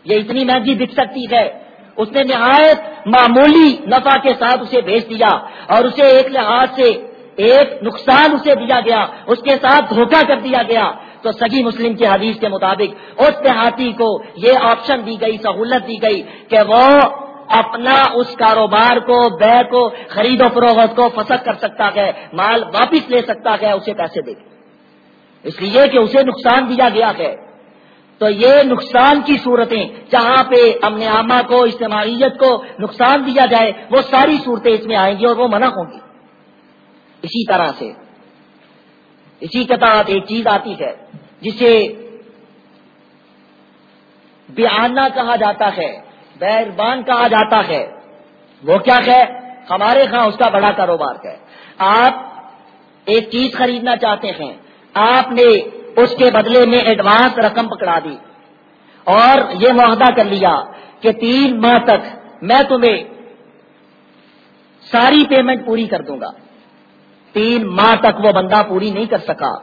یہ اتنی مہنگی بک سکتی ہے۔ اس نے نہایت معمولی نفع کے ساتھ اسے بھیج دیا اور اسے ایک لحاظ سے ایک نقصان اسے دیا گیا، اس کے ساتھ دھوکہ کر دیا گیا۔ تو سگی مسلم کے حدیث کے مطابق اس دیہاتی کو یہ آپشن دی گئی، سہولت دی گئی کہ وہ اپنا اس کاروبار کو، بے کو، خرید و فروغت کو فسد کر سکتا ہے، مال واپس لے سکتا ہے، اسے پیسے دے۔ اس لیے کہ اسے نقصان دیا گیا ہے۔ تو یہ نقصان کی صورتیں جہاں پہ امن عامہ کو، اجتماعیت کو نقصان دیا جائے، وہ ساری صورتیں اس میں آئیں گی اور وہ منع ہوں گی۔ اسی طرح سے، اسی کے تحت ایک چیز آتی ہے، جسے بیانہ کہا جاتا ہے، بیربان کہا جاتا ہے۔ وہ کیا ہے؟ ہمارے ہاں اس کا بڑا کاروبار ہے۔ آپ ایک چیز خریدنا چاہتے ہیں آپ نے اس کے بدلے میں ایڈوانس رقم پکڑا دی۔ اور یہ معاہدہ کر لیا کہ تین ماہ تک میں تمہیں ساری پیمنٹ پوری کر دوں گا۔ تین ماہ تک وہ بندہ پوری نہیں کر سکا۔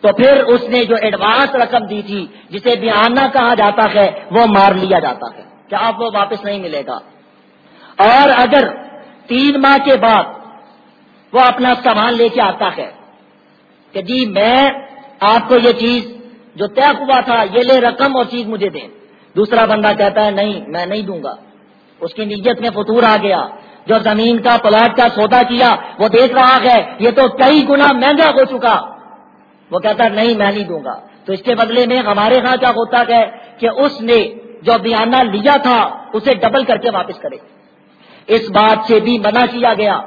تو پھر اس نے جو ایڈوانس رقم دی تھی، جسے بیانہ کہا جاتا ہے، وہ مار لیا جاتا ہے۔ کیا آپ وہ واپس نہیں ملے گا؟ اور اگر تین ماہ کے بعد وہ اپنا سامان لے کے آتا ہے کہ جی میں آپ کو یہ چیز جو طے ہوا تھا، یہ لے رقم اور چیز مجھے دیں۔ دوسرا بندہ کہتا ہے، نہیں، میں نہیں دوں گا۔ اس کی نیت میں فطور آ گیا۔ جو زمین کا، پلاٹ کا سودا کیا، وہ دیکھ رہا ہے، یہ تو کئی گنا مہنگا ہو چکا۔ وہ کہتا ہے، نہیں، میں نہیں دوں گا۔ تو اس کے بدلے میں ہمارے ہاں کیا ہوتا ہے کہ اس نے جو بیانہ لیا تھا، اسے ڈبل کر کے واپس کرے۔ اس بات سے بھی منع کیا گیا۔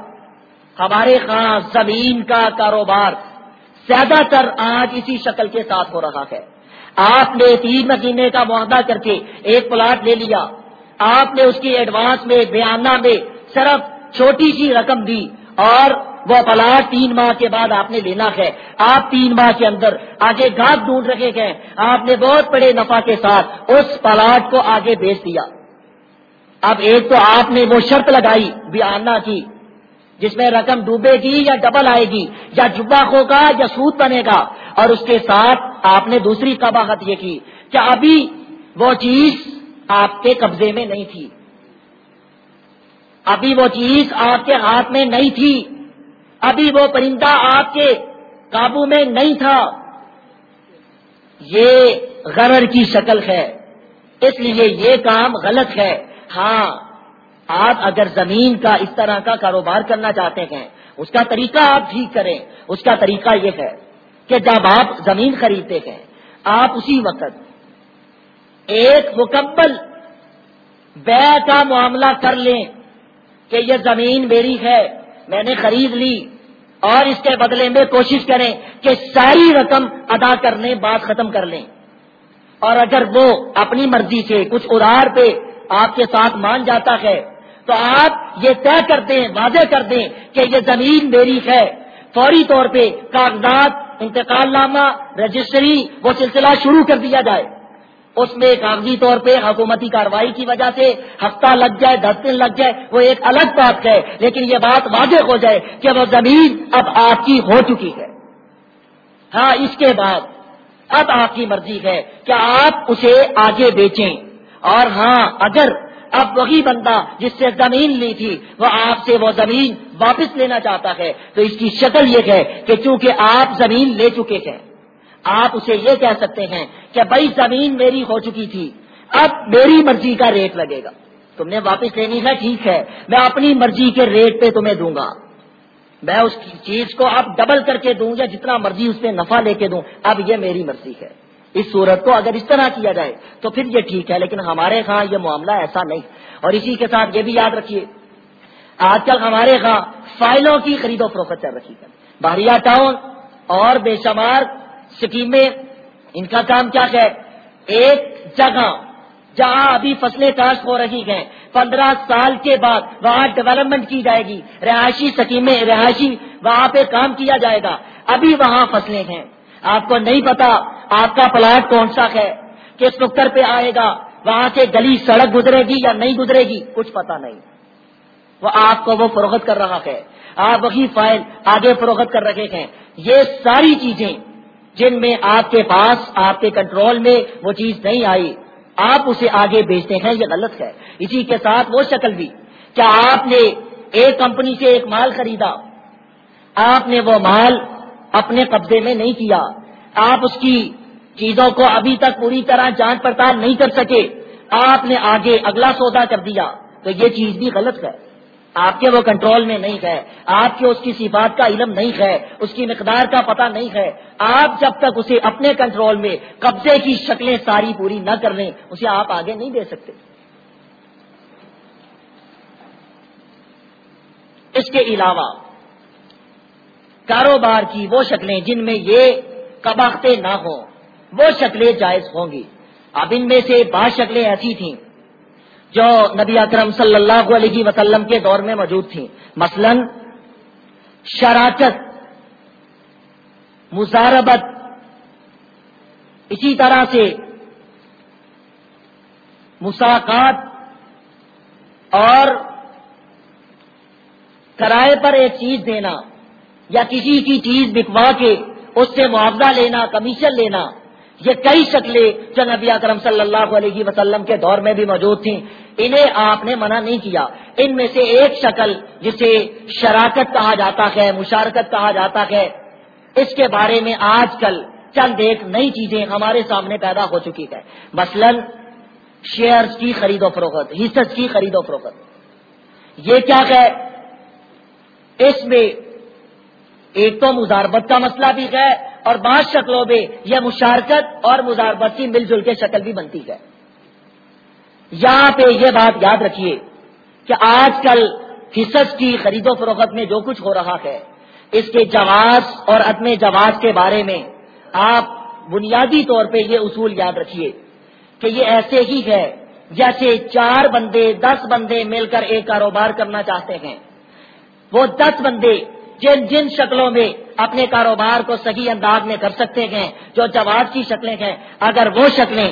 ہمارے خاں زمین کا کاروبار زیادہ تر آج اسی شکل کے ساتھ ہو رہا ہے۔ آپ نے تین مہینے کا معاہدہ کر کے ایک پلاٹ لے لیا۔ آپ نے اس کی ایڈوانس میں، بیانہ میں صرف چھوٹی سی رقم دی اور وہ پلاٹ تین ماہ کے بعد آپ نے لینا ہے۔ آپ تین ماہ کے اندر آگے گاہک ڈھونڈ رکھے گئے آپ نے بہت بڑے نفع کے ساتھ اس پلاٹ کو آگے بیچ دیا۔ اب ایک تو آپ نے وہ شرط لگائی، بیانہ کی۔ جس میں رقم ڈوبے گی یا ڈبل آئے گی، یا جبا ہوگا یا سود بنے گا۔ اور اس کے ساتھ آپ نے دوسری قباحت یہ کی کہ ابھی وہ چیز آپ کے قبضے میں نہیں تھی۔ ابھی وہ چیز آپ کے ہاتھ میں نہیں تھی۔ ابھی وہ پرندہ آپ کے قابو میں نہیں تھا۔ یہ غرر کی شکل ہے۔ اس لیے یہ کام غلط ہے۔ ہاں آپ اگر زمین کا اس طرح کا کاروبار کرنا چاہتے ہیں، اس کا طریقہ آپ ٹھیک کریں۔ اس کا طریقہ یہ ہے کہ جب آپ زمین خریدتے ہیں، آپ اسی وقت ایک مکمل بے کا معاملہ کر لیں کہ یہ زمین میری ہے، میں نے خرید لی اور اس کے بدلے میں کوشش کریں کہ ساری رقم ادا کرنے، بات ختم کر لیں۔ اور اگر وہ اپنی مرضی سے کچھ ادار پہ آپ کے ساتھ مان جاتا ہے تو آپ یہ طے کر دیں، واضح کر دیں کہ یہ زمین میری ہے۔ فوری طور پہ کاغذات، انتقال نامہ، رجسٹری، وہ سلسلہ شروع کر دیا جائے۔ اس میں کاغذی طور پہ حکومتی کاروائی کی وجہ سے ہفتہ لگ جائے، دس دن لگ جائے، وہ ایک الگ بات ہے۔ لیکن یہ بات واضح ہو جائے کہ وہ زمین اب آپ کی ہو چکی ہے۔ ہاں اس کے بعد اب آپ کی مرضی ہے کہ آپ اسے آگے بیچیں۔ اور ہاں اگر اب وہی بندہ جس سے زمین لی تھی، وہ آپ سے وہ زمین واپس لینا چاہتا ہے۔ تو اس کی شکل یہ ہے کہ چونکہ آپ زمین لے چکے ہیں، آپ اسے یہ کہہ سکتے ہیں کہ بھائی زمین میری ہو چکی تھی، اب میری مرضی کا ریٹ لگے گا۔ تم نے واپس لینی ہے، ٹھیک ہے، میں اپنی مرضی کے ریٹ پہ تمہیں دوں گا۔ میں اس چیز کو اب ڈبل کر کے دوں یا جتنا مرضی اس پہ نفع لے کے دوں، اب یہ میری مرضی ہے۔ اس صورت کو اگر اس طرح کیا جائے تو پھر یہ ٹھیک ہے، لیکن ہمارے ہاں یہ معاملہ ایسا نہیں۔ اور اسی کے ساتھ یہ بھی یاد رکھیے، آج کل ہمارے ہاں فائلوں کی خرید و فروخت چل رکھی ہے۔ بہریا ٹاؤن اور بے شمار سکیمیں، ان کا کام کیا ہے؟ ایک جگہ جہاں ابھی فصلیں کاشت ہو رہی ہیں، پندرہ سال کے بعد وہاں ڈیولپمنٹ کی جائے گی۔ رہائشی سکیمیں، رہائشی، وہاں پہ کام کیا جائے گا۔ ابھی وہاں فصلیں ہیں۔ آپ کو نہیں پتا آپ کا پلاٹ کون سا ہے، کس نکر پہ آئے گا، وہاں سے گلی سڑک گزرے گی یا نہیں گزرے گی، کچھ پتا نہیں۔ وہ آپ کو وہ فروخت کر رہا ہے۔ آپ وہی فائل آگے فروخت کر رکھے ہیں۔ یہ ساری چیزیں جن میں آپ کے پاس، آپ کے کنٹرول میں وہ چیز نہیں آئی، آپ اسے آگے بیچتے ہیں، یہ غلط ہے۔ اسی کے ساتھ وہ شکل بھی، کیا آپ نے ایک کمپنی سے ایک مال خریدا؟ آپ نے وہ مال اپنے قبضے میں نہیں کیا۔ آپ اس کی چیزوں کو ابھی تک پوری طرح جانچ پڑتال نہیں کر سکے۔ آپ نے آگے اگلا سودا کر دیا۔ تو یہ چیز بھی غلط ہے۔ آپ کے وہ کنٹرول میں نہیں ہے۔ آپ کے اس کی صفات کا علم نہیں ہے۔ اس کی مقدار کا پتہ نہیں ہے۔ آپ جب تک اسے اپنے کنٹرول میں قبضے کی شکلیں ساری پوری نہ کر لیں، اسے آپ آگے نہیں دے سکتے۔ اس کے علاوہ کاروبار کی وہ شکلیں جن میں یہ کباختے نہ ہوں وہ شکلیں جائز ہوں گی۔ اب ان میں سے بعض شکلیں ایسی تھیں جو نبی اکرم صلی اللہ علیہ وسلم کے دور میں موجود تھیں۔ مثلا، شراکت، مزاربت، اسی طرح سے مساقات اور کرائے پر ایک چیز دینا۔ یا کسی کی چیز بکوا کے اس سے معاوضہ لینا، کمیشن لینا، یہ کئی شکلیں جو نبی اکرم صلی اللہ علیہ وسلم کے دور میں بھی موجود تھیں، انہیں آپ نے منع نہیں کیا۔ ان میں سے ایک شکل جسے شراکت کہا جاتا ہے، مشارکت کہا جاتا ہے، اس کے بارے میں آج کل چند ایک نئی چیزیں ہمارے سامنے پیدا ہو چکی ہے مثلا شیئرز کی خرید و فروخت، حصص کی خرید و فروخت۔ یہ کیا ہے؟ اس میں ایک تو مزاربت کا مسئلہ بھی ہے اور بعض شکلوں میں یہ مشارکت اور مزاربت کی مل جل کے شکل بھی بنتی ہے۔ یہاں پہ یہ بات یاد رکھیے کہ آج کل حصص کی خرید و فروخت میں جو کچھ ہو رہا ہے، اس کے جواز اور عدم جواز کے بارے میں آپ بنیادی طور پہ یہ اصول یاد رکھیے کہ یہ ایسے ہی ہے جیسے چار بندے، دس بندے مل کر ایک کاروبار کرنا چاہتے ہیں۔ وہ دس بندے جن جن شکلوں میں اپنے کاروبار کو صحیح انداز میں کر سکتے ہیں، جو جواز کی شکلیں ہیں، اگر وہ شکلیں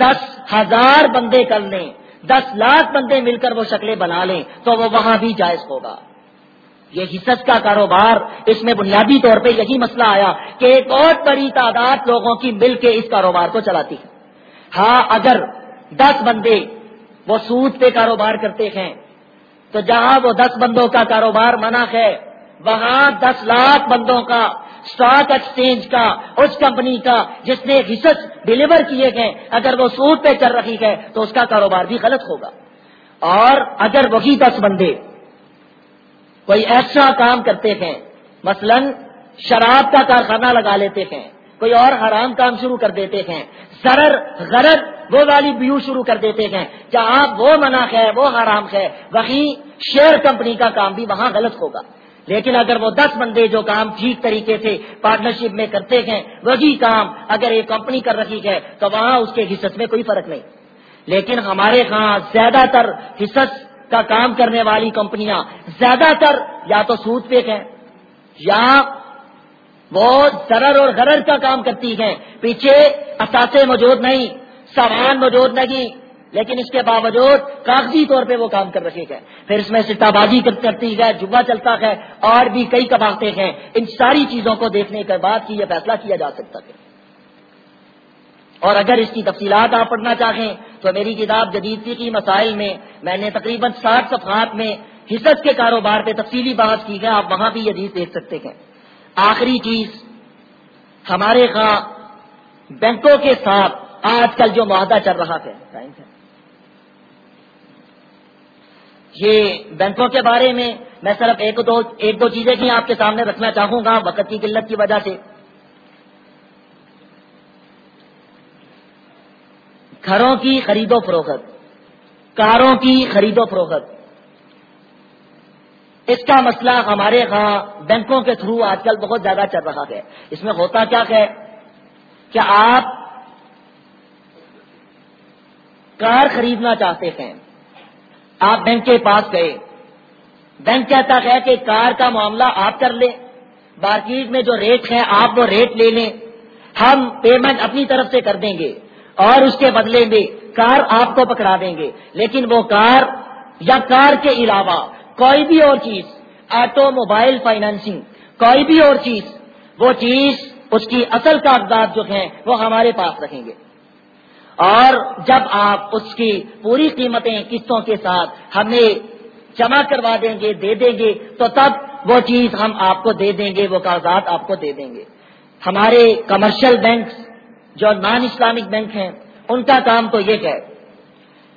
دس ہزار بندے کر لیں، دس لاکھ بندے مل کر وہ شکلیں بنا لیں، تو وہ وہاں بھی جائز ہوگا۔ یہ حصص کا کاروبار، اس میں بنیادی طور پہ یہی مسئلہ آیا کہ ایک اور بڑی تعداد لوگوں کی مل کے اس کاروبار کو چلاتی ہے۔ ہاں اگر دس بندے وہ سود پہ کاروبار کرتے ہیں تو جہاں وہ دس بندوں کا کاروبار منع ہے، وہاں دس لاکھ بندوں کا اسٹاک ایکسچینج کا، اس کمپنی کا، جس نے حصص ڈلیور کیے گئے اگر وہ سود پہ چل رہی ہے تو اس کا کاروبار بھی غلط ہوگا۔ اور اگر وہی دس بندے کوئی ایسا کام کرتے ہیں، مثلا شراب کا کارخانہ لگا لیتے ہیں کوئی اور حرام کام شروع کر دیتے ہیں۔ سرر غرر وہ والی بیو شروع کر دیتے ہیں جہاں وہ منع ہے، وہ حرام ہے وہیں شیئر کمپنی کا کام بھی وہاں غلط ہوگا۔ لیکن اگر وہ دس بندے جو کام ٹھیک طریقے سے پارٹنرشپ میں کرتے ہیں، وہی کام اگر ایک کمپنی کر رہی ہے، تو وہاں اس کے حصص میں کوئی فرق نہیں۔ لیکن ہمارے ہاں زیادہ تر حصص کا کام کرنے والی کمپنیاں زیادہ تر یا تو سود پہ ہیں، یا وہ سرر اور غرر کا کام کرتی ہیں۔ پیچھے اثاثے موجود نہیں، سامان موجود نہیں، لیکن اس کے باوجود کاغذی طور پہ وہ کام کر رہی ہے پھر اس میں سٹا بازی کرتی ہے جبا چلتا ہے، اور بھی کئی کماتے ہیں۔ ان ساری چیزوں کو دیکھنے کے بعد کی یہ فیصلہ کیا جا سکتا ہے۔ اور اگر اس کی تفصیلات آپ پڑھنا چاہیں تو میری کتاب جدید کی مسائل میں میں نے تقریباً ساٹھ صفحات میں حصص کے کاروبار پہ تفصیلی بات کی ہے، آپ وہاں بھی یہ دیکھ سکتے ہیں۔ آخری چیز، ہمارے ہاں بینکوں کے ساتھ آج کل جو معاہدہ چل رہا ہے یہ بینکوں کے بارے میں میں صرف ایک دو ایک دو چیزیں بھی آپ کے سامنے رکھنا چاہوں گا، وقت کی قلت کی وجہ سے۔ گھروں کی خرید و فروخت، کاروں کی خرید و فروخت۔ اس کا مسئلہ ہمارے ہاں بینکوں کے تھرو آج کل بہت زیادہ چل رہا ہے۔ اس میں ہوتا کیا ہے؟ کہ آپ کار خریدنا چاہتے ہیں؟ آپ بینک کے پاس گئے۔ بینک کہتا ہے کہ کار کا معاملہ آپ کر لیں۔ مارکیٹ میں جو ریٹ ہے، آپ وہ ریٹ لے لیں۔ ہم پیمنٹ اپنی طرف سے کر دیں گے اور اس کے بدلے میں کار آپ کو پکڑا دیں گے۔ لیکن وہ کار یا کار کے علاوہ کوئی بھی اور چیز آٹو موبائل فائنینسنگ کوئی بھی اور چیز، وہ چیز اس کی اصل کاغذات جو ہیں، وہ ہمارے پاس رکھیں گے۔ اور جب آپ اس کی پوری قیمتیں قسطوں کے ساتھ ہمیں جمع کروا دیں گے، دے دیں گے، تو تب وہ چیز ہم آپ کو دے دیں گے، وہ کاغذات آپ کو دے دیں گے۔ ہمارے کمرشل بینک جو نان اسلامک بینک ہیں، ان کا کام تو یہ ہے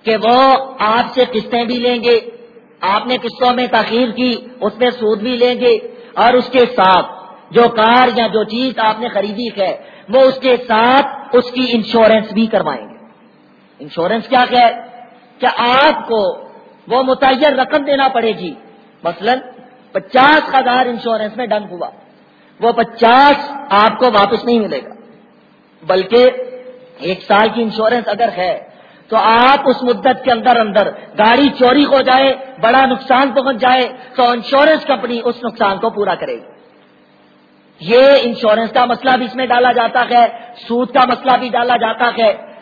کہ وہ آپ سے قسطیں بھی لیں گے آپ نے قسطوں میں تاخیر کی، اس میں سود بھی لیں گے۔ اور اس کے ساتھ جو کار یا جو چیز آپ نے خریدی ہے، وہ اس کے ساتھ اس کی انشورنس بھی کروائیں گے۔ انشورنس کیا ہے؟ کہ آپ کو وہ متعین رقم دینا پڑے گی۔ مثلا پچاس ہزار انشورنس میں ڈن ہوا۔ وہ پچاس آپ کو واپس نہیں ملے گا۔ بلکہ ایک سال کی انشورنس اگر ہے تو آپ اس مدت کے اندر اندر گاڑی چوری ہو جائے، بڑا نقصان پہنچ جائے، تو انشورنس کمپنی اس نقصان کو پورا کرے گی۔ یہ انشورنس کا مسئلہ بھی اس میں ڈالا جاتا ہے، سود کا مسئلہ بھی ڈالا جاتا ہے۔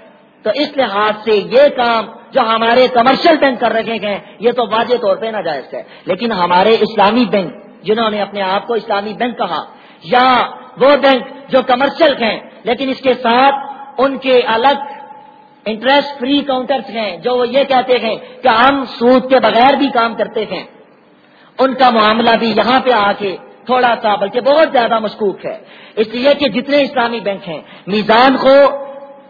تو اس لحاظ سے یہ کام جو ہمارے کمرشل بینک کر رکھے ہیں یہ تو واضح طور پہ ناجائز ہے۔ لیکن ہمارے اسلامی بینک جنہوں نے اپنے آپ کو اسلامی بینک کہا، یا وہ بینک جو کمرشل ہیں، لیکن اس کے ساتھ ان کے الگ انٹرسٹ فری کاؤنٹرس ہیں، جو وہ یہ کہتے ہیں کہ ہم سود کے بغیر بھی کام کرتے ہیں۔ ان کا معاملہ بھی یہاں پہ آ کے تھوڑا سا بلکہ بہت زیادہ مشکوک ہے۔ اس لیے کہ جتنے اسلامی بینک ہیں، میزان ہو،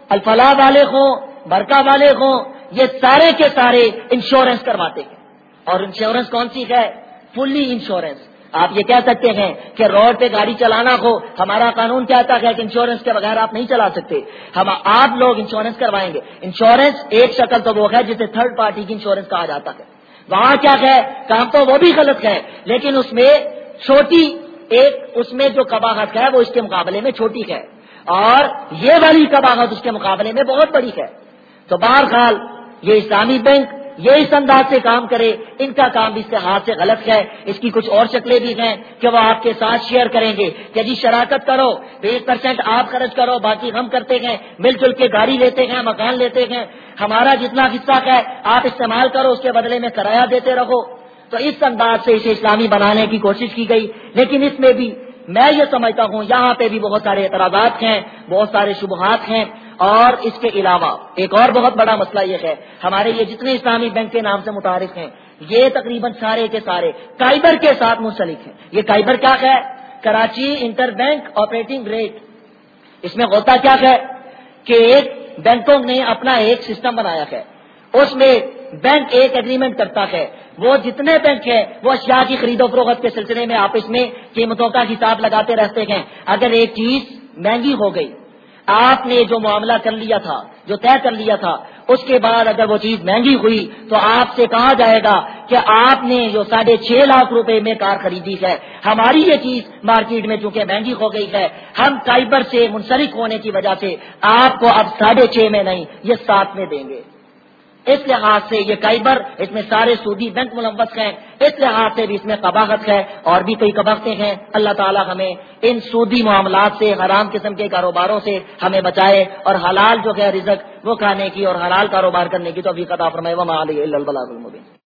الفلاح والے ہوں برکا والے ہوں، یہ سارے کے سارے انشورنس کرواتے ہیں۔ اور انشورنس کون سی ہے؟ فلی انشورنس۔ آپ یہ کہہ سکتے ہیں کہ روڈ پہ گاڑی چلانا ہو، ہمارا قانون کہتا ہے کہ انشورنس کے بغیر آپ نہیں چلا سکتے۔ ہم آپ لوگ انشورنس کروائیں گے۔ انشورنس ایک شکل تو وہ ہے جسے تھرڈ پارٹی کی انشورنس کہا جاتا ہے۔ وہاں کیا ہے؟ کام تو وہ بھی غلط ہے، لیکن اس میں چھوٹی ایک، اس میں جو کباہت ہے وہ اس کے مقابلے میں چھوٹی ہے۔ اور یہ والی کباہت اس کے مقابلے میں بہت بڑی ہے۔ تو بہرحال یہ اسلامی بینک یہ اس انداز سے کام کرے، ان کا کام اس کے ہاتھ سے غلط ہے۔ اس کی کچھ اور شکلیں بھی ہیں کہ وہ آپ کے ساتھ شیئر کریں گے۔ کہ جی شراکت کرو، ایک پرسینٹ آپ خرچ کرو، باقی ہم کرتے ہیں، مل جل کے گاڑی لیتے ہیں، مکان لیتے ہیں۔ ہمارا جتنا حصہ ہے، آپ استعمال کرو، اس کے بدلے میں کرایہ دیتے رہو۔ تو اس انداز سے اسے اسلامی بنانے کی کوشش کی گئی۔ لیکن اس میں بھی میں یہ سمجھتا ہوں، یہاں پہ بھی بہت سارے اعتراضات ہیں، بہت سارے شبہات ہیں۔ اور اس کے علاوہ، ایک اور بہت بڑا مسئلہ یہ ہے، ہمارے یہ جتنے اسلامی بینک کے نام سے متعارف ہیں، یہ تقریباً سارے کے سارے کائبر کے ساتھ منسلک ہیں۔ یہ کائبر کیا ہے؟ Karachi inter bank operating rate. اس میں ہوتا کیا ہے؟ کہ ایک بینکوں نے اپنا ایک سسٹم بنایا ہے۔ اس میں بینک ایک اگریمنٹ کرتا ہے۔ وہ جتنے بینک ہیں، وہ اشیاء کی خرید و فروخت کے سلسلے میں آپس میں قیمتوں کا حساب لگاتے رہتے ہیں۔ اگر ایک چیز مہنگی ہو گئی آپ نے جو معاملہ کر لیا تھا، جو طے کر لیا تھا، اس کے بعد اگر وہ چیز مہنگی ہوئی تو آپ سے کہا جائے گا کہ آپ نے جو ساڑھے چھ لاکھ روپے میں کار خریدی ہے، ہماری یہ چیز مارکیٹ میں چونکہ مہنگی ہو گئی ہے، ہم کائبر سے منسلک ہونے کی وجہ سے آپ کو اب ساڑھے چھ میں نہیں، یہ سات میں دیں گے۔ اس لحاظ سے یہ کائبر، اس میں سارے سودی بینک ملوث ہیں، اس لحاظ سے بھی اس میں قباحت ہے اور بھی کئی قباقتیں ہیں۔ اللہ تعالیٰ ہمیں ان سودی معاملات سے، حرام قسم کے کاروباروں سے ہمیں بچائے اور حلال جو ہے رزق وہ کھانے کی اور حلال کاروبار کرنے کی تو ابھی قطع فرمائے وہ اللہ